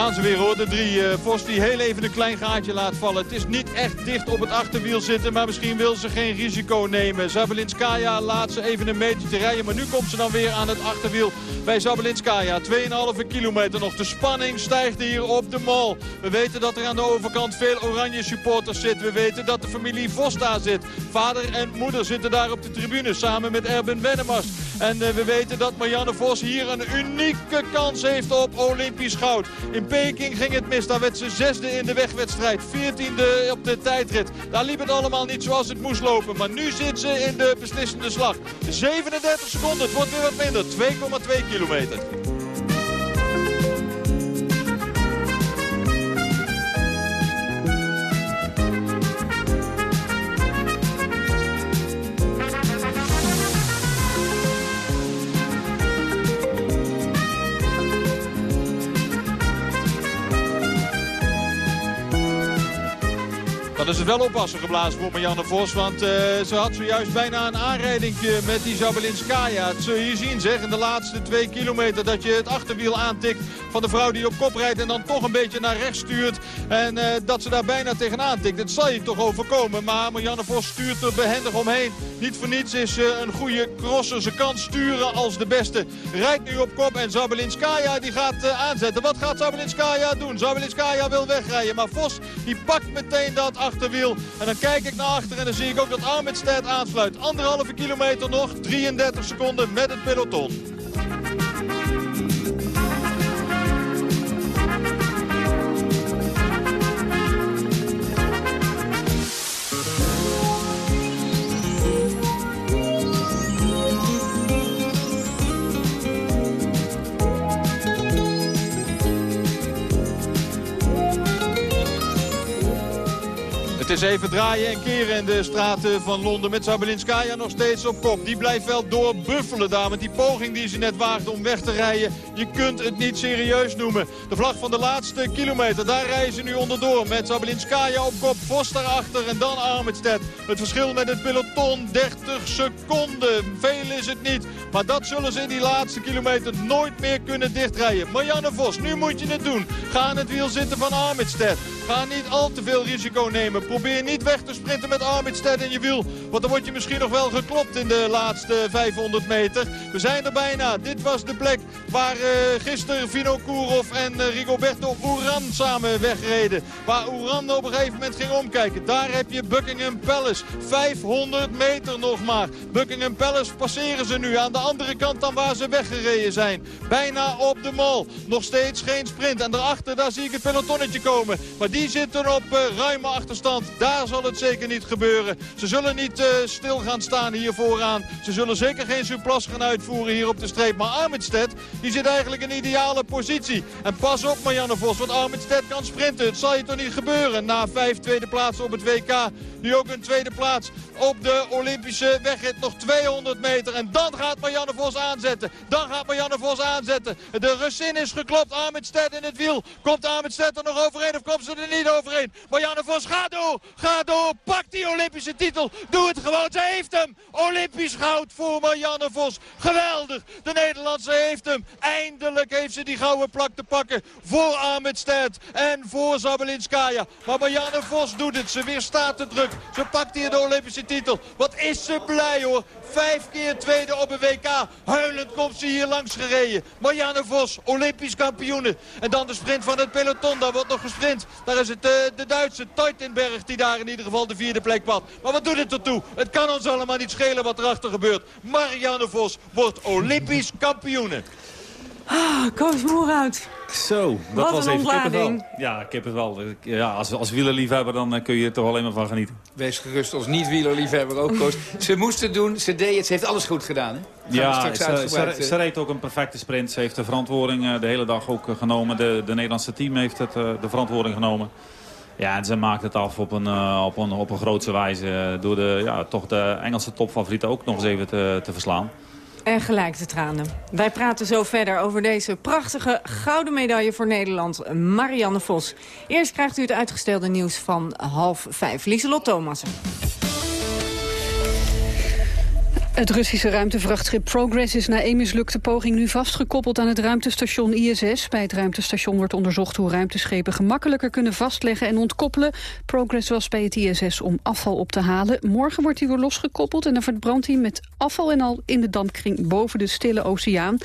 Gaan ze weer hoor, de drie. Uh, Vos die heel even een klein gaatje laat vallen. Het is niet echt dicht op het achterwiel zitten, maar misschien wil ze geen risico nemen. Zabelinskaya laat ze even een meter te rijden, maar nu komt ze dan weer aan het achterwiel bij Zabelinskaya. 2,5 kilometer nog. De spanning stijgt hier op de mol. We weten dat er aan de overkant veel oranje supporters zitten. We weten dat de familie Vos daar zit. Vader en moeder zitten daar op de tribune samen met Erben Wennemars. En uh, we weten dat Marianne Vos hier een unieke kans heeft op Olympisch goud. In Peking ging het mis. Daar werd ze zesde in de wegwedstrijd. Veertiende op de tijdrit. Daar liep het allemaal niet zoals het moest lopen. Maar nu zit ze in de beslissende slag. 37 seconden. Het wordt weer wat minder. 2,2 kilometer. Dan is het wel oppassen geblazen voor Marianne Vos. Want uh, ze had zojuist bijna een aanrijdingje met die Zabelinskaya. Het zul je zien zeg, in de laatste twee kilometer... dat je het achterwiel aantikt van de vrouw die op kop rijdt... en dan toch een beetje naar rechts stuurt. En uh, dat ze daar bijna tegenaan tikt. Dat zal je toch overkomen. Maar Marianne Vos stuurt er behendig omheen. Niet voor niets is ze een goede crosser. Ze kan sturen als de beste. Rijdt nu op kop en Zabelinskaya die gaat uh, aanzetten. Wat gaat Zabelinskaya doen? Zabelinskaya wil wegrijden. Maar Vos die pakt meteen dat En dan kijk ik naar achter en dan zie ik ook dat Armitstead aansluit. Anderhalve kilometer nog, 33 seconden met het peloton. Het is even draaien en keren in de straten van Londen met Sabelinskaya nog steeds op kop. Die blijft wel doorbuffelen daar met die poging die ze net waagde om weg te rijden. Je kunt het niet serieus noemen. De vlag van de laatste kilometer, daar rijden ze nu onderdoor met Sabelinskaya op kop. Vos daarachter en dan Armitstedt. Het verschil met het peloton 30 seconden. Veel is het niet, maar dat zullen ze in die laatste kilometer nooit meer kunnen dichtrijden. Marianne Vos, nu moet je het doen. Ga aan het wiel zitten van Armitstedt. Ga niet al te veel risico nemen. Probeer niet weg te sprinten met Armitstead in je wiel. Want dan word je misschien nog wel geklopt in de laatste 500 meter. We zijn er bijna. Dit was de plek waar uh, gisteren Vino Kourov en uh, Rigoberto Uran samen wegreden. Waar Uran op een gegeven moment ging omkijken. Daar heb je Buckingham Palace. 500 meter nog maar. Buckingham Palace passeren ze nu aan de andere kant dan waar ze weggereden zijn. Bijna op de mall. Nog steeds geen sprint. En daarachter daar zie ik het pelotonnetje komen. Maar die zitten op uh, ruime achterstand. Daar zal het zeker niet gebeuren. Ze zullen niet uh, stil gaan staan hier vooraan. Ze zullen zeker geen surplus gaan uitvoeren hier op de streep. Maar Armitstedt die zit eigenlijk in ideale positie. En pas op Marianne Vos, want Armitstedt kan sprinten. Het zal je toch niet gebeuren na vijf tweede plaatsen op het WK. Nu ook een tweede plaats op de Olympische wegrit. Nog 200 meter. En dan gaat Marianne Vos aanzetten. Dan gaat Marianne Vos aanzetten. De Russin is geklopt. Armitstedt in het wiel. Komt Armitstedt er nog overheen of komt ze er niet overheen? Marianne Vos, ga door. Ga door. Pak die Olympische titel. Doe het gewoon. Ze heeft hem. Olympisch goud voor Marianne Vos. Geweldig. De Nederlandse heeft hem. Eindelijk heeft ze die gouden plak te pakken. Voor Armitstedt en voor Zabelinskaya. Maar Marianne Vos doet het. Ze weerstaat de druk. Ze pakt hier de Olympische titel. Wat is ze blij hoor. Vijf keer tweede op een WK. Huilend komt ze hier langs gereden. Marianne Vos, Olympisch kampioene. En dan de sprint van het peloton. Daar wordt nog gesprint. Daar is het uh, de Duitse Teutenberg die daar in ieder geval de vierde plek pad. Maar wat doet het ertoe? Het kan ons allemaal niet schelen wat erachter gebeurt. Marianne Vos wordt Olympisch kampioene. Ah, Koos Moerhout. Zo, dat Wat was een even ontlading. kippenvel. Ja, kippenvel. Ja, als, als wielerliefhebber dan eh, kun je er toch alleen maar van genieten. Wees gerust als niet-wielerliefhebber ook, Koos. Ze moest het doen, ze deed het, ze heeft alles goed gedaan. Hè? Ja, ze, eh, ze reed ook een perfecte sprint. Ze heeft de verantwoording eh, de hele dag ook genomen. De, de Nederlandse team heeft het, eh, de verantwoording genomen. Ja, en ze maakt het af op een, op een, op een grootse wijze. door de, ja, toch de Engelse topfavorieten ook nog eens even te, te verslaan. En gelijk de tranen. Wij praten zo verder over deze prachtige gouden medaille voor Nederland. Marianne Vos. Eerst krijgt u het uitgestelde nieuws van half vijf. Lieselot Thomassen. Het Russische ruimtevrachtschip Progress is na één mislukte poging nu vastgekoppeld aan het ruimtestation ISS. Bij het ruimtestation wordt onderzocht hoe ruimteschepen gemakkelijker kunnen vastleggen en ontkoppelen. Progress was bij het ISS om afval op te halen. Morgen wordt hij weer losgekoppeld en dan verbrandt hij met afval en al in de dampkring boven de Stille Oceaan.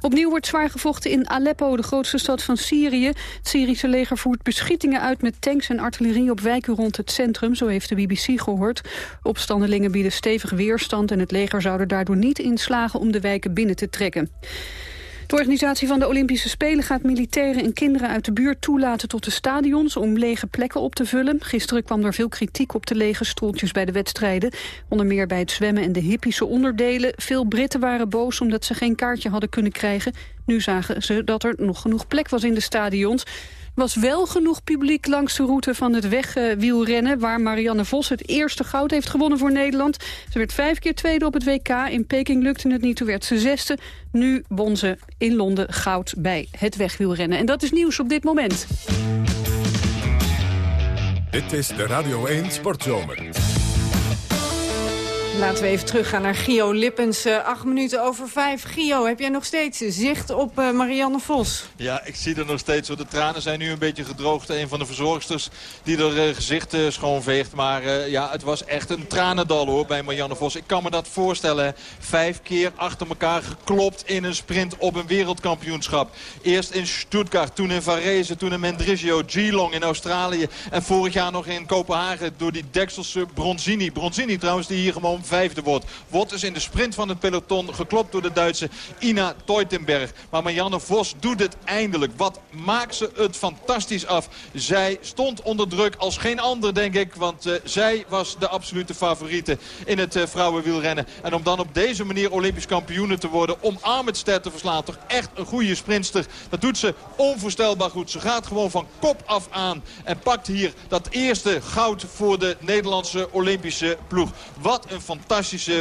Opnieuw wordt zwaar gevochten in Aleppo, de grootste stad van Syrië. Het Syrische leger voert beschietingen uit met tanks en artillerie op wijken rond het centrum, zo heeft de BBC gehoord. Opstandelingen bieden stevig weerstand en het leger zou er daardoor niet in slagen om de wijken binnen te trekken. De organisatie van de Olympische Spelen gaat militairen en kinderen uit de buurt toelaten tot de stadions om lege plekken op te vullen. Gisteren kwam er veel kritiek op de lege stoeltjes bij de wedstrijden. Onder meer bij het zwemmen en de hippische onderdelen. Veel Britten waren boos omdat ze geen kaartje hadden kunnen krijgen. Nu zagen ze dat er nog genoeg plek was in de stadions. Was wel genoeg publiek langs de route van het wegwielrennen... waar Marianne Vos het eerste goud heeft gewonnen voor Nederland. Ze werd vijf keer tweede op het WK. In Peking lukte het niet, toen werd ze zesde. Nu won ze in Londen goud bij het wegwielrennen. En dat is nieuws op dit moment. Dit is de Radio 1 Sportzomer. Laten we even teruggaan naar Gio Lippens. Uh, acht minuten over vijf. Gio, heb jij nog steeds zicht op uh, Marianne Vos? Ja, ik zie er nog steeds. De tranen zijn nu een beetje gedroogd. Een van de verzorgsters die er uh, gezicht schoonveegt. Maar ja, het was echt een tranendal hoor bij Marianne Vos. Ik kan me dat voorstellen. Vijf keer achter elkaar geklopt in een sprint op een wereldkampioenschap. Eerst in Stuttgart, toen in Varese, toen in Mendrisio, Geelong in Australië. En vorig jaar nog in Kopenhagen door die Dekselse Bronzini. Bronzini trouwens die hier gewoon vijfde wordt. Wordt dus in de sprint van het peloton geklopt door de Duitse Ina Teutenberg. Maar Marianne Vos doet het eindelijk. Wat maakt ze het fantastisch af. Zij stond onder druk als geen ander, denk ik. Want uh, zij was de absolute favoriete in het uh, vrouwenwielrennen. En om dan op deze manier Olympisch kampioene te worden... om Armitstedt te verslaan, toch echt een goede sprinster. Dat doet ze onvoorstelbaar goed. Ze gaat gewoon van kop af aan. En pakt hier dat eerste goud voor de Nederlandse Olympische ploeg. Wat een fantastische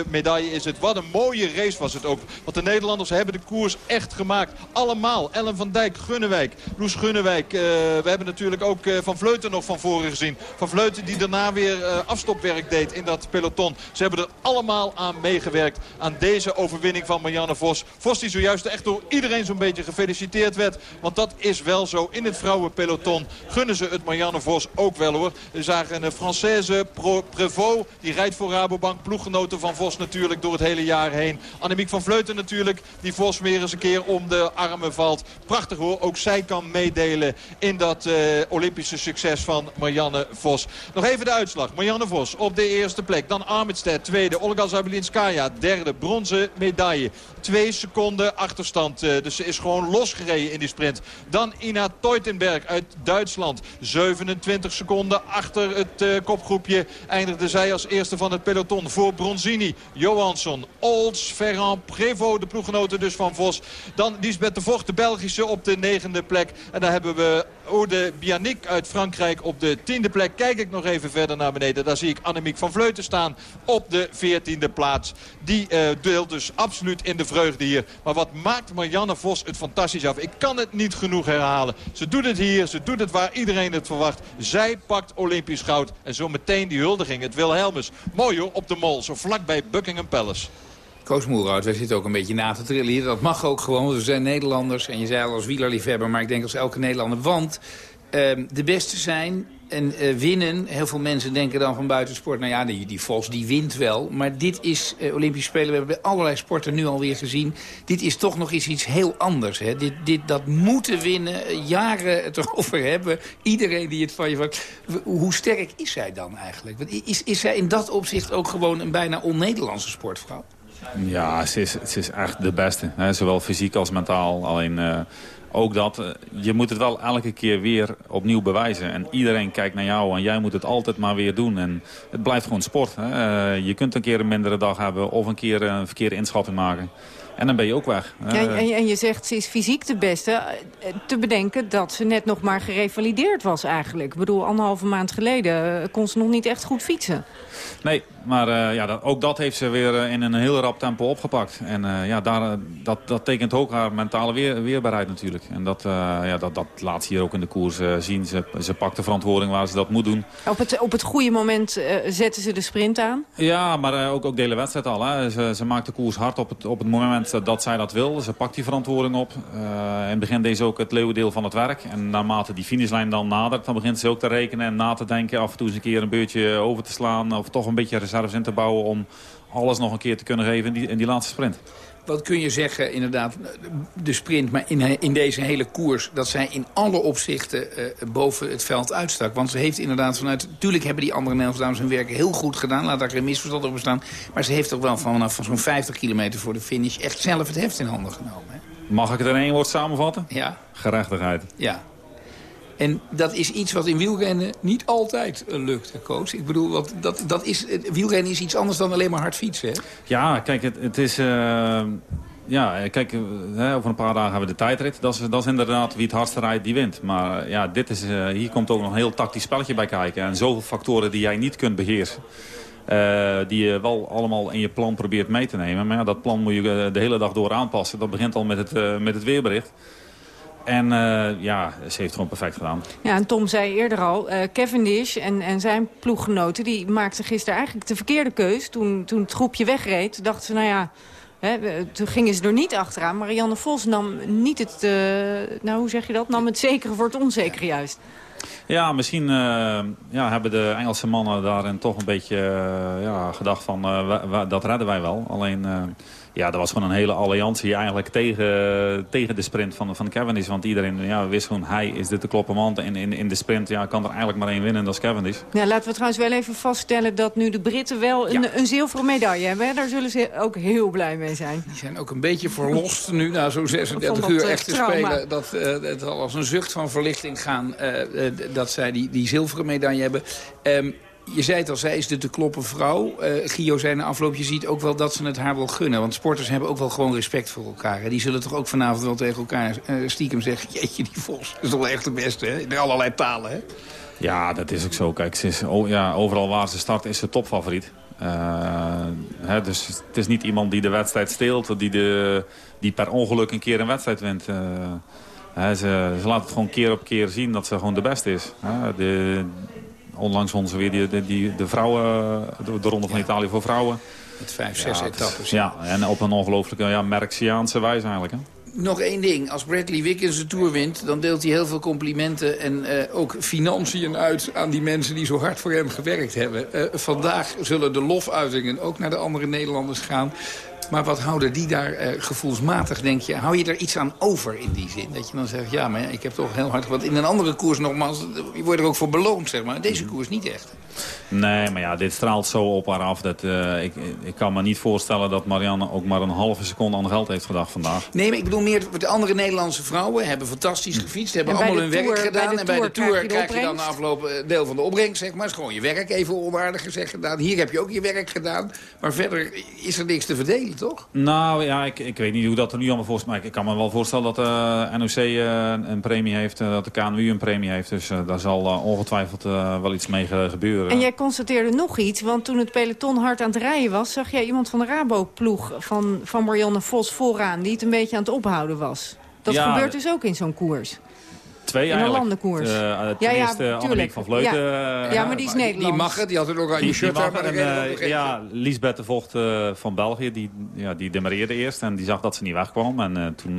medaille is het. Wat een mooie race was het ook. Want de Nederlanders hebben de koers echt gemaakt. Allemaal. Ellen van Dijk, Gunnewijk, Loes Gunnewijk. Uh, we hebben natuurlijk ook uh, Van Vleuten nog van voren gezien. Van Vleuten die daarna weer uh, afstopwerk deed in dat peloton. Ze hebben er allemaal aan meegewerkt. Aan deze overwinning van Marianne Vos. Vos die zojuist echt door iedereen zo'n beetje gefeliciteerd werd. Want dat is wel zo. In het vrouwenpeloton gunnen ze het Marianne Vos ook wel hoor. We zagen een Française, Prevot. Die rijdt voor Rabobank ploeg ploeggenoten van Vos natuurlijk door het hele jaar heen. Annemiek van Vleuten natuurlijk, die Vos weer eens een keer om de armen valt. Prachtig hoor, ook zij kan meedelen in dat uh, Olympische succes van Marianne Vos. Nog even de uitslag. Marianne Vos op de eerste plek. Dan Armitstedt tweede. Olga Zabelinskaya derde. Bronzen medaille. Twee seconden achterstand. Uh, dus ze is gewoon losgereden in die sprint. Dan Ina Teutenberg uit Duitsland. 27 seconden achter het uh, kopgroepje. Eindigde zij als eerste van het peloton voor Bronzini, Johansson, Olds, Ferrand, Prevo, de ploeggenoten dus van Vos. Dan Lisbeth de Vocht, de Belgische, op de negende plek. En dan hebben we Ode Bianic uit Frankrijk op de tiende plek. Kijk ik nog even verder naar beneden. Daar zie ik Annemiek van Vleuten staan op de veertiende plaats. Die uh, deelt dus absoluut in de vreugde hier. Maar wat maakt Marianne Vos het fantastisch af? Ik kan het niet genoeg herhalen. Ze doet het hier, ze doet het waar iedereen het verwacht. Zij pakt Olympisch goud. En zo meteen die huldiging, het Wilhelmus. Mooi hoor, op de mol, zo vlakbij Buckingham Palace. Koos Moerhout, wij zitten ook een beetje na te trillen hier. Dat mag ook gewoon, we zijn Nederlanders. En je zei al als wielerliefhebber, maar ik denk als elke Nederlander. Want uh, de beste zijn en uh, winnen, heel veel mensen denken dan van buitensport... nou ja, die, die Vos die wint wel. Maar dit is uh, Olympische Spelen, we hebben bij allerlei sporten nu alweer gezien... dit is toch nog eens iets heel anders. Hè? Dit, dit, dat moeten winnen, jaren het erover hebben. Iedereen die het van je... Vangt. Hoe sterk is zij dan eigenlijk? Is, is zij in dat opzicht ook gewoon een bijna on-Nederlandse sportvrouw? Ja, ze is, ze is echt de beste. Hè? Zowel fysiek als mentaal. Alleen uh, ook dat, uh, je moet het wel elke keer weer opnieuw bewijzen. En iedereen kijkt naar jou en jij moet het altijd maar weer doen. En het blijft gewoon sport. Hè? Uh, je kunt een keer een mindere dag hebben of een keer een verkeerde inschatting maken. En dan ben je ook weg. Ja, en, en, je zegt ze is fysiek de beste. Te bedenken dat ze net nog maar gerevalideerd was eigenlijk. Ik bedoel, anderhalve maand geleden kon ze nog niet echt goed fietsen. Nee, maar uh, ja, dat, ook dat heeft ze weer uh, in een heel rap tempo opgepakt. En uh, ja, daar, dat, dat tekent ook haar mentale weer, weerbaarheid natuurlijk. En dat, ja, dat, dat laat ze hier ook in de koers zien. Ze, ze pakt de verantwoording waar ze dat moet doen. Op het, op het goede moment zetten ze de sprint aan? Ja, maar ook, ook de hele wedstrijd al. Hè. Ze, ze maakt de koers hard op het, op het moment dat, zij dat wil. Ze pakt die verantwoording op. in het begin deed ze ook het leeuwendeel van het werk. En naarmate die finishlijn dan nadert, dan begint ze ook te rekenen en na te denken. Af en toe eens een keer een beurtje over te slaan. Of toch een beetje in te bouwen om alles nog een keer te kunnen geven in die, in die laatste sprint. Wat kun je zeggen, inderdaad, de sprint, maar in, in deze hele koers... dat zij in alle opzichten uh, boven het veld uitstak. Want ze heeft inderdaad vanuit... Natuurlijk hebben die andere Nederlandse dames hun werk heel goed gedaan. Laat daar geen misverstand over staan. Maar ze heeft ook wel vanaf van zo'n 50 kilometer voor de finish... echt zelf het heft in handen genomen. Hè? Mag ik het in één woord samenvatten? Ja. Gerechtigheid. Ja, en dat is iets wat in wielrennen niet altijd lukt, coach. Ik bedoel, wat, dat, dat is, wielrennen is iets anders dan alleen maar hard fietsen, hè? Ja, kijk, het, is... Uh... Ja, kijk, over een paar dagen hebben we de tijdrit. Dat is, dat inderdaad wie het hardste rijdt, die wint. Maar ja, dit is, hier komt ook nog een heel tactisch spelletje bij kijken. En zoveel factoren die jij niet kunt beheersen. Die je wel allemaal in je plan probeert mee te nemen. Maar ja, dat plan moet je de hele dag door aanpassen. Dat begint al met het, met het weerbericht. En uh, ja, ze heeft het gewoon perfect gedaan. Ja, en Tom zei eerder al, uh, Cavendish en, en zijn ploeggenoten... die maakten gisteren eigenlijk de verkeerde keus. Toen, toen het groepje wegreed, dachten ze, nou ja... Hè, toen gingen ze er niet achteraan. Marianne Vos nam niet het, uh, nou hoe zeg je dat, nam het zekere voor het onzekere juist. Ja, misschien uh, ja, hebben de Engelse mannen daarin toch een beetje uh, ja, gedacht van uh, dat redden wij wel. Alleen ja, er was gewoon een hele alliantie eigenlijk tegen, tegen de sprint van, van Cavendish. Want iedereen ja, wist gewoon, hij is dit de kloppermand. En in, in de sprint ja, kan er eigenlijk maar één winnen, dat is Cavendish. Ja, laten we trouwens wel even vaststellen dat nu de Britten wel een, een zilveren medaille hebben. Daar zullen ze ook heel blij mee zijn. Die zijn ook een beetje verlost nu na zo'n 36 uur echt te spelen. Dat uh, het al als een zucht van verlichting gaan uh, uh, dat zij die, die zilveren medaille hebben. Um, je zei het al, zij is de te kloppen vrouw. Uh, Gio zei na afloop, je ziet ook wel dat ze het haar wil gunnen. Want sporters hebben ook wel gewoon respect voor elkaar. En die zullen toch ook vanavond wel tegen elkaar uh, stiekem zeggen... jeetje, die Vos, is toch wel echt de beste, hè? In allerlei talen, hè? Ja, dat is ook zo. Kijk, ze is, oh, ja, overal waar ze start is ze topfavoriet. Uh, hè, dus het is niet iemand die de wedstrijd steelt... die, de, die per ongeluk een keer een wedstrijd wint... Hè, ze, ze laat het gewoon keer op keer zien dat ze gewoon de beste is. Hè, de, onlangs onze weer die, die, de vrouwen, de, de Ronde van Italië voor vrouwen. Met vijf, zes ja, etappes. Ja, en op een ongelooflijke ja, Merksiaanse wijze eigenlijk. Hè? Nog één ding. Als Bradley Wiggins de Tour wint... dan deelt hij heel veel complimenten en uh, ook financiën uit... aan die mensen die zo hard voor hem gewerkt hebben. Uh, vandaag zullen de lofuitingen ook naar de andere Nederlanders gaan. Maar wat houden die daar uh, gevoelsmatig, denk je? Hou je er iets aan over in die zin? Dat je dan zegt, ja, maar ik heb toch heel hard... Want in een andere koers nogmaals, je wordt er ook voor beloond, zeg maar. Deze koers niet echt. Nee, maar ja, dit straalt zo op haar af. Dat, uh, ik, ik kan me niet voorstellen dat Marianne ook maar een halve seconde aan geld heeft gedacht vandaag. Nee, maar ik bedoel meer, de andere Nederlandse vrouwen hebben fantastisch gefietst. Hebben allemaal hun werk gedaan. en bij de Tour krijg je, dan na afloop een deel van de opbrengst, zeg maar. is gewoon je werk even onaardig gezegd gedaan. Hier heb je ook je werk gedaan. Maar verder is er niks te verdelen, toch? Nou ja, ik, ik weet niet hoe dat er nu allemaal volgens mij. Ik kan me wel voorstellen dat de uh, NOC uh, een premie heeft, dat de KNU een premie heeft. Dus daar zal ongetwijfeld wel iets mee gebeuren. En jij constateerde nog iets, want toen het peloton hard aan het rijden was... zag jij iemand van de Rabo-ploeg van, van Marianne Vos vooraan... die het een beetje aan het ophouden was. Dat ja, gebeurt dus ook in zo'n koers. Twee in een landenkoers. Uh, ten ja, ja, eerste Annemiek van Vleuten. Ja. ja, maar die is Nederlands. Die mag het, die had er ook aan je shirt aan. Uh, ja, Liesbeth de Vocht uh, van België, die, ja, die demareerde eerst. En die zag dat ze niet wegkwam. En toen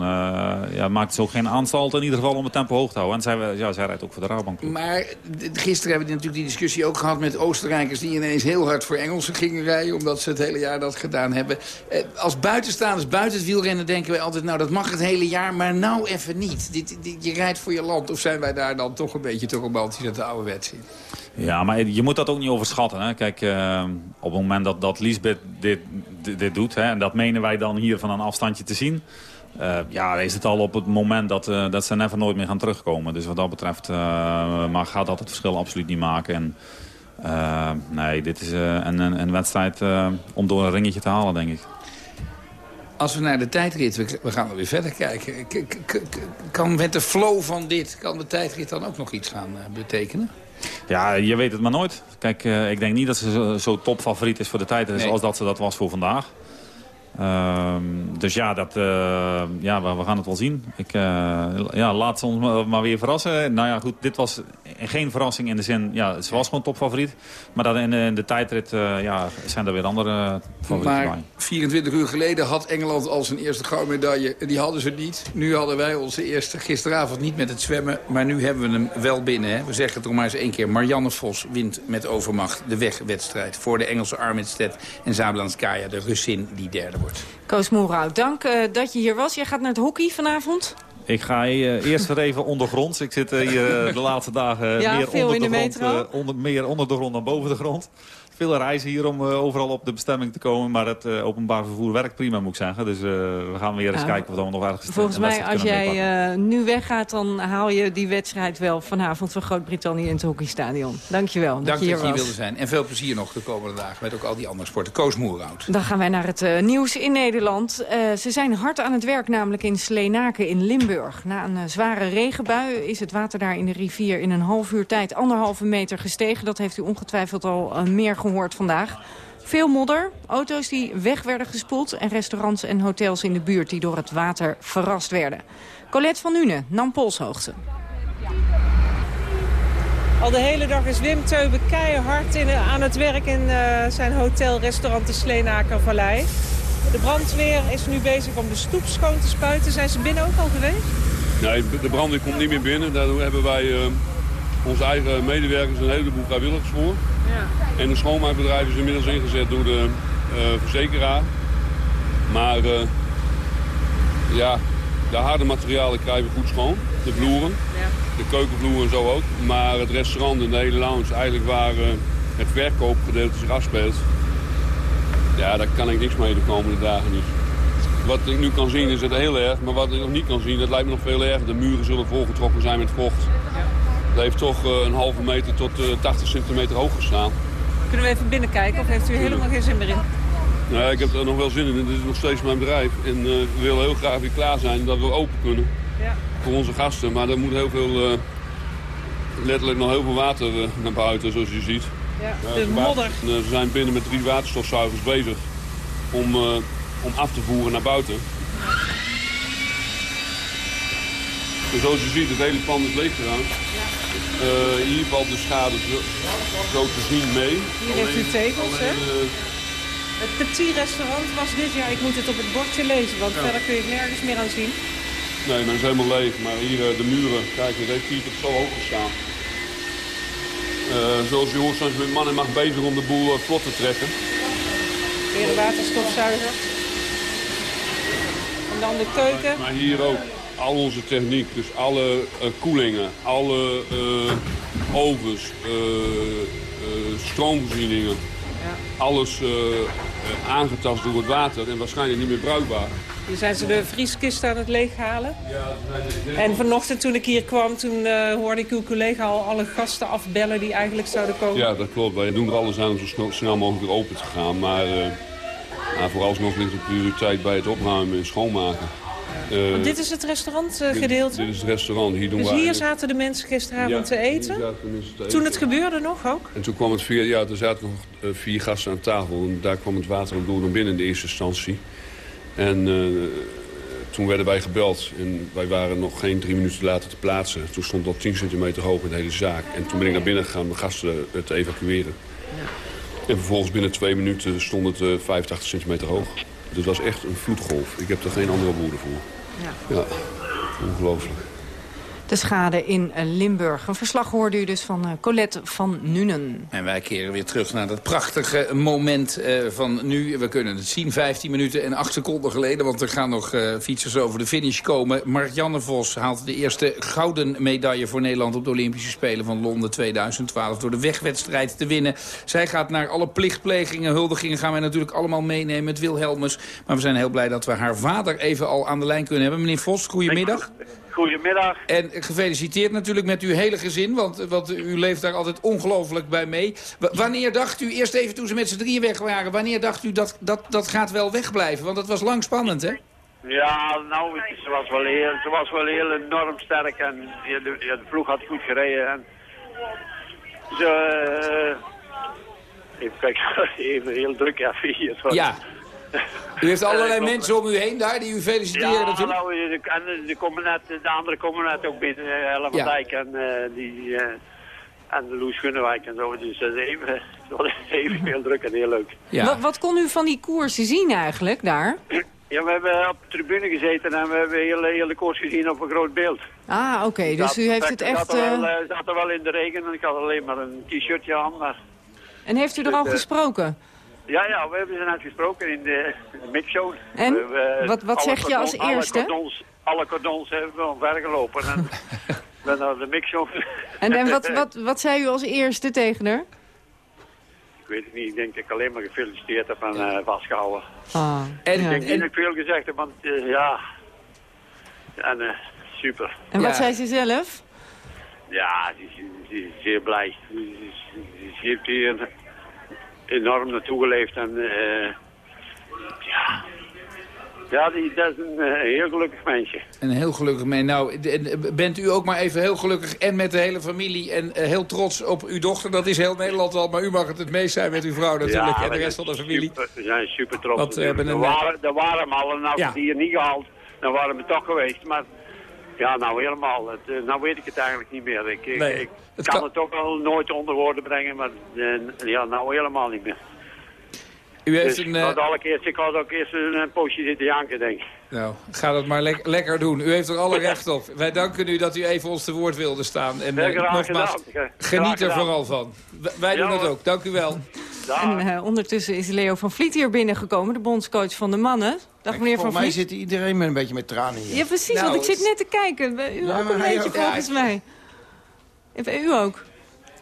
ja, maakte ze ook geen aanstalt in ieder geval om het tempo hoog te houden. En zij, ja, zij rijdt ook voor de Rabobank. Maar gisteren hebben we natuurlijk die discussie ook gehad met Oostenrijkers... die ineens heel hard voor Engelsen gingen rijden... omdat ze het hele jaar dat gedaan hebben. als buitenstaanders, buiten het wielrennen denken wij altijd... nou, dat mag het hele jaar, maar nou even niet. Dit, dit, je rijdt voor je land. Of zijn wij daar dan toch een beetje te romantisch de oude wet zien. Ja, maar je moet dat ook niet overschatten. Hè. Kijk, uh, op het moment dat, dat Lisbeth dit, dit, dit doet... Hè, en dat menen wij dan hier van een afstandje te zien... Uh, ja, is het al op het moment dat, uh, dat ze never nooit meer gaan terugkomen. Dus wat dat betreft maar gaat dat het verschil absoluut niet maken. En, nee, dit is een, een, een wedstrijd om door een ringetje te halen, denk ik. Als we naar de tijdrit, we gaan er weer verder kijken. kan met de flow van dit, kan de tijdrit dan ook nog iets gaan betekenen? Ja, je weet het maar nooit. Kijk, uh, ik denk niet dat ze zo, zo topfavoriet is voor de tijdrit nee. als dat ze dat was voor vandaag. Uh, dus ja, dat, uh, ja we, we, gaan het wel zien. Ik, ja, laat ze ons maar, maar, weer verrassen. Nou ja, goed, dit was geen verrassing in de zin... Ja, ze was gewoon topfavoriet. Maar dat in, in de tijdrit ja, zijn er weer andere favorieten maar bij. 24 uur geleden had Engeland al zijn eerste goudmedaille. Die hadden ze niet. Nu hadden wij onze eerste gisteravond niet met het zwemmen. Maar nu hebben we hem wel binnen. Hè. We zeggen het nog maar eens één keer. Marianne Vos wint met overmacht de wegwedstrijd... voor de Engelse Armitstead en Zablanskaya, de Russin die derde wordt. Koos Moerhout, dank uh, dat je hier was. Jij gaat naar het hockey vanavond? Ik ga uh, eerst weer even ondergronds. Ik zit hier uh, de laatste dagen ja, meer, onder de, de grond, onder, meer onder de grond dan boven de grond. Veel reizen hier om uh, overal op de bestemming te komen. Maar het uh, openbaar vervoer werkt prima, moet ik zeggen. Dus uh, we gaan weer eens kijken of we nog ergens Volgens mij, als jij nu weggaat, dan haal je die wedstrijd wel vanavond van Groot-Brittannië in het hockeystadion. Dankjewel Dank dat je hier dat je was. wilde zijn. En veel plezier nog de komende dagen met ook al die andere sporten. Koos Moerhout. Dan gaan wij naar het nieuws in Nederland. ze zijn hard aan het werk, namelijk in Sleenaken in Limburg. Na een zware regenbui is het water daar in de rivier in een half uur tijd anderhalve meter gestegen. Dat heeft u ongetwijfeld al meer gehoord vandaag. Veel modder, auto's die weg werden gespoeld... en restaurants en hotels in de buurt die door het water verrast werden. Colette van Nune nam polshoogte. Al de hele dag is Wim Teube keihard in, aan het werk in uh, zijn hotel restaurant de Sleenaker Vallei. De brandweer is nu bezig om de stoep schoon te spuiten. Zijn ze binnen ook al geweest? Nee, de brandweer komt niet meer binnen. Daardoor hebben wij uh, onze eigen medewerkers een heleboel vrijwilligers voor. En de schoonmaakbedrijf is inmiddels ingezet door de uh, verzekeraar. Maar ja, de harde materialen krijgen we goed schoon. De vloeren, ja. de keukenvloer en zo ook. Maar het restaurant en de hele lounge, eigenlijk waar uh, het verkoopgedeelte zich afspeelt... ja, daar kan ik niks mee de komende dagen niet. Wat ik nu kan zien is het heel erg, maar wat ik nog niet kan zien, dat lijkt me nog veel erger. De muren zullen volgetrokken zijn met vocht. Het heeft toch uh, een halve meter tot uh, 80 centimeter hoog gestaan. Kunnen we even binnenkijken of heeft u helemaal geen zin meer in? Nee, ik heb er nog wel zin in. Dit is nog steeds mijn bedrijf. En uh, we willen heel graag weer klaar zijn dat we open kunnen. Ja. Voor onze gasten. Maar er moet heel veel, letterlijk nog heel veel water naar buiten, zoals je ziet. Ja, de modder. Ze zijn binnen met drie waterstofzuigers bezig om, om af te voeren naar buiten. En zoals je ziet, het hele pand is leeg. Hier valt de schade zo, te zien mee. Hier heeft u tegels, hè? Het Petit Restaurant was dit jaar, ik moet het op het bordje lezen, want verder kun je het nergens meer aan zien. Nee, men is helemaal leeg. Maar hier de muren, kijk, het heeft hier tot zo hoog gestaan. Uh, zoals je hoort zijn ze met man en macht bezig om de boel uh, vlot te trekken. Weer de waterstofzuiger. En dan de keuken. Maar, maar hier ook al onze techniek, dus alle uh, koelingen, alle ovens, stroomvoorzieningen. Ja. Alles aangetast door het water en waarschijnlijk niet meer bruikbaar. Hier zijn ze de vrieskist aan het leeghalen. Ja, en vanochtend toen ik hier kwam, toen hoorde ik uw collega al alle gasten afbellen die eigenlijk zouden komen. Ja, dat klopt. Wij doen er alles aan om zo snel, snel mogelijk weer open te gaan. Maar nou, vooralsnog ligt de prioriteit bij het opruimen en schoonmaken. Uh, Want dit is het restaurantgedeelte? Dit, dit, is het restaurant. Hier doen dus hier zaten de mensen gisteravond ja, te eten? Te eten? Toen het gebeurde nog ook? En toen kwam het vier, ja, er zaten nog vier gasten aan tafel. En daar kwam het water door naar binnen in de eerste instantie. En uh, toen werden wij gebeld en wij waren nog geen drie minuten later te plaatsen. Toen stond al 10 centimeter hoog in de hele zaak. En toen ben ik naar binnen gegaan om de gasten te evacueren. Ja. En vervolgens binnen twee minuten stond het uh, 85 centimeter hoog. Dus het was echt een vloedgolf. Ik heb er geen andere woorden voor. Ja. ja. Ongelooflijk de schade in eh, Limburg. Een verslag hoorde u dus van eh, Colette van Nuenen. En wij keren weer terug naar dat prachtige moment eh, van nu. We kunnen het zien, 15 minuten en 8 seconden geleden... want er gaan nog fietsers over de finish komen. Mark-Janne Vos haalt de eerste gouden medaille voor Nederland... op de Olympische Spelen van Londen 2012... door de wegwedstrijd te winnen. Zij gaat naar alle plichtplegingen, huldigingen... gaan wij natuurlijk allemaal meenemen met Wilhelmus. Maar we zijn heel blij dat we haar vader even al aan de lijn kunnen hebben. Meneer Vos, goedemiddag. Goedemiddag. En gefeliciteerd natuurlijk met uw hele gezin, want, want u leeft daar altijd ongelooflijk bij mee. wanneer dacht u, eerst even toen ze met z'n drieën weg waren, wanneer dacht u dat, dat dat gaat wel wegblijven? Want dat was lang spannend, hè? Ja, nou, ze was wel heel, ze was wel heel enorm sterk en de, de, de ploeg had goed gereden. En ze, uh, even kijken, even heel druk even hier. Sorry. Ja, u heeft allerlei mensen om u heen daar die u feliciteren ja, natuurlijk. Nou, de, en de, de, de andere komen net ook binnen, Ellen van Dijk en, uh, die, uh, en de Loes Gunnewijk en zo. Dus dat is even, even heel druk en heel leuk. Ja. Wat, wat, kon u van die koersen zien eigenlijk daar? Ja, we hebben op de tribune gezeten en we hebben heel, heel de koers gezien op een groot beeld. Ah, oké. Dus u heeft het echt... Ik zat, er zat er wel in de regen en ik had alleen maar een t-shirtje aan. Maar... En heeft u er al gesproken? Ja, ja, we hebben ze net gesproken in de, mixshow. En? We, wat wat zeg je als eerste? Alle cordons, alle cordons hebben we omvergelopen en ben naar de mixshow. En, en wat, wat, wat zei u als eerste tegen haar? Ik weet het niet. Ik denk dat ik alleen maar gefeliciteerd heb en uh, vastgehouden. Ah, en, ik denk niet dat ik veel gezegd heb, want uh, ja... En uh, super. En wat zei ze zelf? Ja, ze is zeer blij. Ze heeft hier enorm naartoe geleefd. En uh, ja, Ja, die, dat is een uh, heel gelukkig mensje. Een heel gelukkig mens. Nou, bent u ook maar even heel gelukkig en met de hele familie en uh, heel trots op uw dochter. Dat is heel Nederland al, maar u mag het het meest zijn met uw vrouw natuurlijk ja, en de rest van de familie. Super, we zijn super trots. Uh, er, waren, er waren al en nou ja. die hier niet gehaald, dan waren we toch geweest. Maar ja, nou helemaal. Het, nou weet ik het eigenlijk niet meer. Ik, nee, ik, het kan, kan het ook wel nooit onder woorden brengen, maar ja, nou helemaal niet meer. U heeft dus een, ik had al eerst, ik had ook eerst een, een poosje zitten janken, denk ik. Nou, ga dat maar le lekker doen. U heeft er alle recht op. Wij danken u dat u even ons te woord wilde staan. En uh, nogmaals, gedaan. geniet er vooral van. Wij doen het ook. Dank u wel. En uh, ondertussen is Leo van Vliet hier binnengekomen, de bondscoach van de mannen. Dag meneer Van Vliet. Volgens mij zit iedereen met een beetje met tranen hier. Ja, precies, Nou, want ik zit net te kijken. U Ja, ook een beetje ook. volgens Ja, mij. U ook.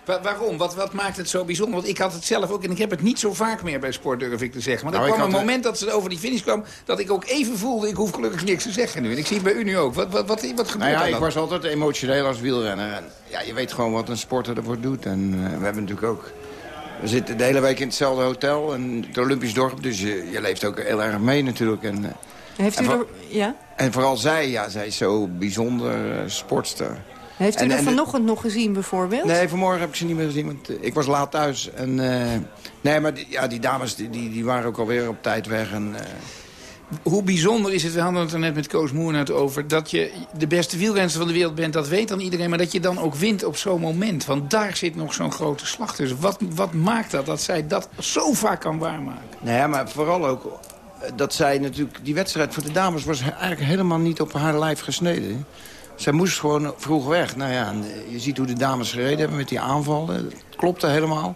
Wa waarom? Wat, wat maakt het zo bijzonder? Want ik had het zelf ook, en ik heb het niet zo vaak meer bij sport, durf ik te zeggen. Maar er Nou, kwam een moment dat ze over die finish kwam... dat ik ook even voelde, ik hoef gelukkig niks te zeggen nu. En ik zie het bij u nu ook. Wat, wat, wat, wat gebeurt Nou ja, er ik was altijd emotioneel als wielrenner. En ja, je weet gewoon wat een sporter ervoor doet. En eh, we hebben natuurlijk ook... We zitten de hele week in hetzelfde hotel, en het Olympisch dorp. Dus je, je leeft ook heel erg mee natuurlijk. En, eh, Heeft u er... Ja? en vooral zij, ja, zij is zo bijzonder eh, sportster. Heeft u En- er en de- vanochtend nog gezien bijvoorbeeld? Nee, vanmorgen heb ik ze niet meer gezien, want eh, ik was laat thuis. En, eh, nee, maar die, ja, die dames die, die, die waren ook alweer op tijd weg. En, eh, Hoe bijzonder is het, we hadden het er net met Koos Moernout over... dat je de beste wielrenster van de wereld bent, dat weet dan iedereen... maar dat je dan ook wint op zo'n moment. Want daar zit nog zo'n grote slag tussen. Wat, wat maakt dat, dat zij dat zo vaak kan waarmaken? Nou ja, maar vooral ook dat zij natuurlijk... Die wedstrijd voor de dames was eigenlijk helemaal niet op haar lijf gesneden. Zij moest gewoon vroeg weg. Nou ja, eh, je ziet hoe de dames gereden hebben met die aanvallen. Dat klopte helemaal.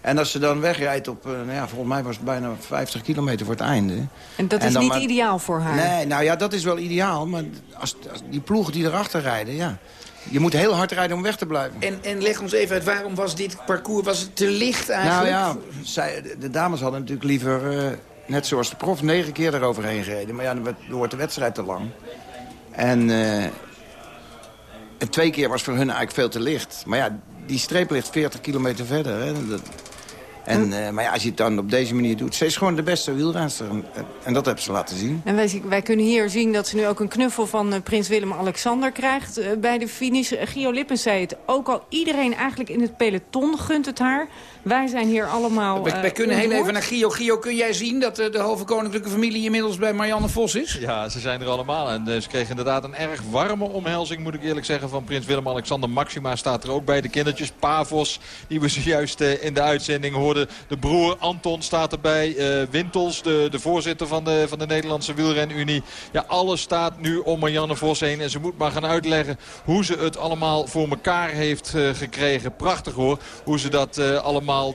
En als ze dan wegrijdt op, eh, nou ja, volgens mij was het bijna 50 kilometer voor het einde. En dat En is niet maar- ideaal voor haar. Nee, nou ja, dat is wel ideaal. Maar als, als die ploegen die erachter rijden, ja... Je moet heel hard rijden om weg te blijven. En, en leg ons even uit, waarom was dit parcours was het te licht eigenlijk? Nou ja, zij, de, dames hadden natuurlijk liever, eh, net zoals de prof, negen keer eroverheen gereden. Maar ja, dan, wordt de wedstrijd te lang. En, eh, en twee keer was voor hun eigenlijk veel te licht. Maar ja, die streep ligt 40 kilometer verder. Hè. Dat, en, eh, maar ja, als je het dan op deze manier doet... Ze is gewoon de beste wielrenster. En, en dat hebben ze laten zien. En wij, wij kunnen hier zien dat ze nu ook een knuffel van eh, prins Willem-Alexander krijgt eh, bij de finish. Eh, Gio Lippens zei het, ook al iedereen eigenlijk in het peloton gunt het haar. Wij zijn hier allemaal We, eh, wij kunnen heel even naar Gio. Gio, kun jij zien dat eh, de halve koninklijke familie inmiddels bij Marianne Vos is? Ja, ze zijn er allemaal. En eh, ze kregen inderdaad een erg warme omhelzing, moet ik eerlijk zeggen, van prins Willem-Alexander. Maxima staat er ook bij. De kindertjes Pavos, die we zojuist eh, in de uitzending hoorden. De broer Anton staat erbij. Eh, Wintels, de, de voorzitter van de, van de Nederlandse wielrenunie. Ja, alles staat nu om Marianne Vos heen. En ze moet maar gaan uitleggen hoe ze het allemaal voor elkaar heeft eh, gekregen. Prachtig hoor, hoe ze dat eh,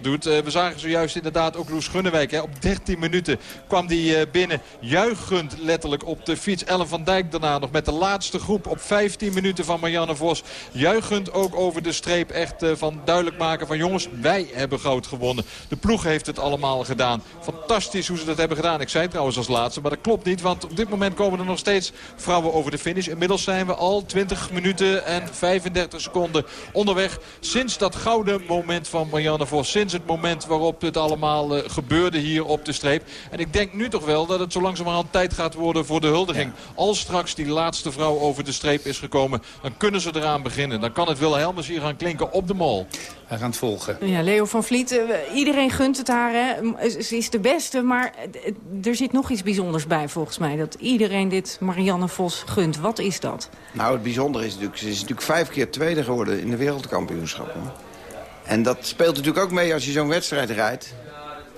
doet. Eh, we zagen zojuist inderdaad ook Loes Gunnewijk. Hè. Op 13 minuten kwam die eh, binnen. Juichend letterlijk op de fiets. Ellen van Dijk daarna nog met de laatste groep op 15 minuten van Marianne Vos. Juichend ook over de streep echt eh, van duidelijk maken van jongens, wij hebben goud gewonnen. De ploeg heeft het allemaal gedaan. Fantastisch hoe ze dat hebben gedaan. Ik zei trouwens als laatste, maar dat klopt niet. Want op dit moment komen er nog steeds vrouwen over de finish. Inmiddels zijn we al 20 minuten en 35 seconden onderweg. Sinds dat gouden moment van Marianne Vos. Sinds het moment waarop het allemaal eh, gebeurde hier op de streep. En ik denk nu toch wel dat het zo langzamerhand tijd gaat worden voor de huldiging. Als straks die laatste vrouw over de streep is gekomen, dan kunnen ze eraan beginnen. Dan kan het Wilhelmus hier gaan klinken op de mol. We gaan het volgen. Ja, Leo van Vliet, eh, iedereen gunt het haar. Hè. M- Ze is de beste, maar eh, er zit nog iets bijzonders bij volgens mij. Dat iedereen dit Marianne Vos gunt. Wat is dat? Nou, het bijzondere is natuurlijk... Ze is natuurlijk vijf keer tweede geworden in de wereldkampioenschappen. En dat speelt natuurlijk ook mee als je zo'n wedstrijd rijdt.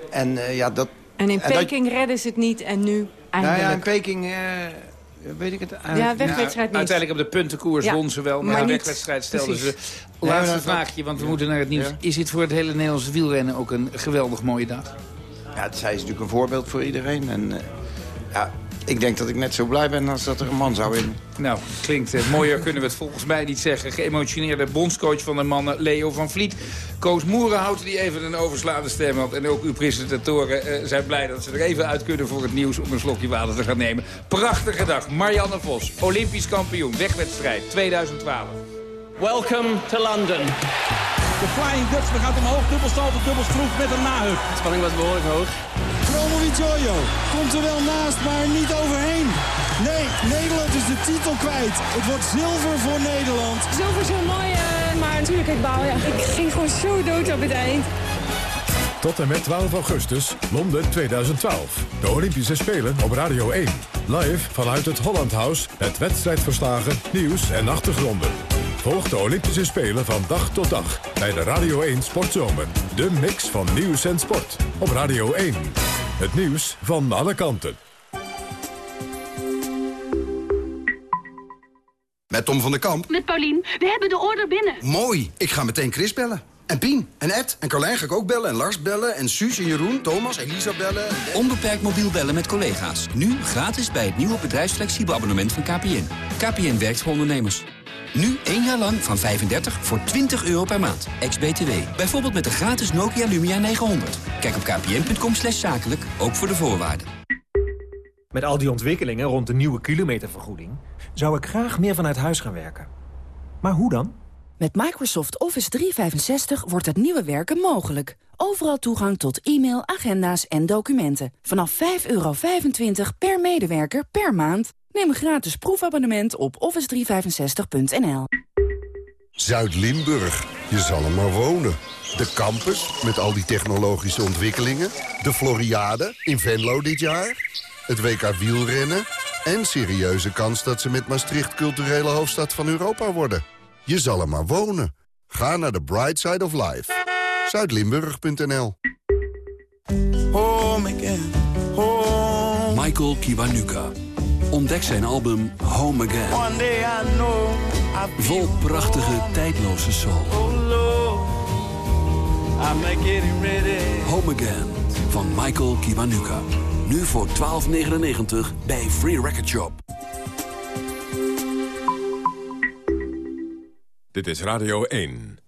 En eh, ja, dat... En in en dat- Peking redden ze het niet en nu eindelijk. Nou ja, in Peking... eh, weet ik het eigenlijk Ja, wegwedstrijd niet. Uiteindelijk op de puntenkoers Ja, won ze wel, maar, maar de wegwedstrijd stelden precies. ze. Laatste vraagje, want we moeten naar het nieuws. Ja. Is dit voor het hele Nederlandse wielrennen ook een geweldig mooie dag? Ja, zij is natuurlijk een voorbeeld voor iedereen. En eh, ja, ik denk dat ik net zo blij ben als dat er een man zou in. Nou, klinkt eh, mooier kunnen we het volgens mij niet zeggen. Geëmotioneerde bondscoach van de mannen, Leo van Vliet. Koos Moerenhout, die even een overslaande stem had. En ook uw presentatoren eh, zijn blij dat ze er even uit kunnen voor het nieuws... om een slokje water te gaan nemen. Prachtige dag. Marianne Vos, Olympisch kampioen, wegwedstrijd 2012. Welcome to London. De Flying Dutchman gaat omhoog. Dubbelsalto, dubbelschroef met een nahuk. De spanning was behoorlijk hoog. Chromo Jojo komt er wel naast, maar niet overheen. Nee, Nederland is de titel kwijt. Het wordt zilver voor Nederland. Zilver is heel mooi, uh, maar natuurlijk ik baal. Ja. Ik ging gewoon zo dood op het eind. Tot en met 12 augustus, Londen 2012. De Olympische Spelen op Radio 1. Live vanuit het Holland House, het wedstrijdverslagen, nieuws en achtergronden. Volg de Olympische Spelen van dag tot dag bij de Radio 1 Sportzomer. De mix van nieuws en sport op Radio 1. Het nieuws van alle kanten. Met Tom van der Kamp. Met Paulien. We hebben de order binnen. Mooi. Ik ga meteen Chris bellen. En Pien, en Ed, en Carlijn ga ik ook bellen, en Lars bellen, en Suus en Jeroen, Thomas, Elisa bellen. Onbeperkt mobiel bellen met collega's. Nu gratis bij het nieuwe bedrijfsflexibel abonnement van KPN. KPN werkt voor ondernemers. Nu één jaar lang van 35 voor 20 euro per maand. Ex-BTW. Bijvoorbeeld met de gratis Nokia Lumia 900. Kijk op kpn.com slash zakelijk, ook voor de voorwaarden. Met al die ontwikkelingen rond de nieuwe kilometervergoeding... zou ik graag meer vanuit huis gaan werken. Maar hoe dan? Met Microsoft Office 365 wordt het nieuwe werken mogelijk. Overal toegang tot e-mail, agenda's en documenten. Vanaf 5,25 per medewerker per maand. Neem een gratis proefabonnement op office365.nl. Zuid-Limburg, je zal er maar wonen. De campus, met al die technologische ontwikkelingen. De Floriade, in Venlo dit jaar. Het WK wielrennen. En serieuze kans dat ze met Maastricht culturele hoofdstad van Europa worden. Je zal er maar wonen. Ga naar de Bright Side of Life. Zuidlimburg.nl Home again, home. Michael Kiwanuka. Ontdek zijn album Home Again. Vol prachtige, tijdloze soul. Oh. Home Again van Michael Kiwanuka. Nu voor 12,99 bij Free Record Shop. Dit is Radio 1.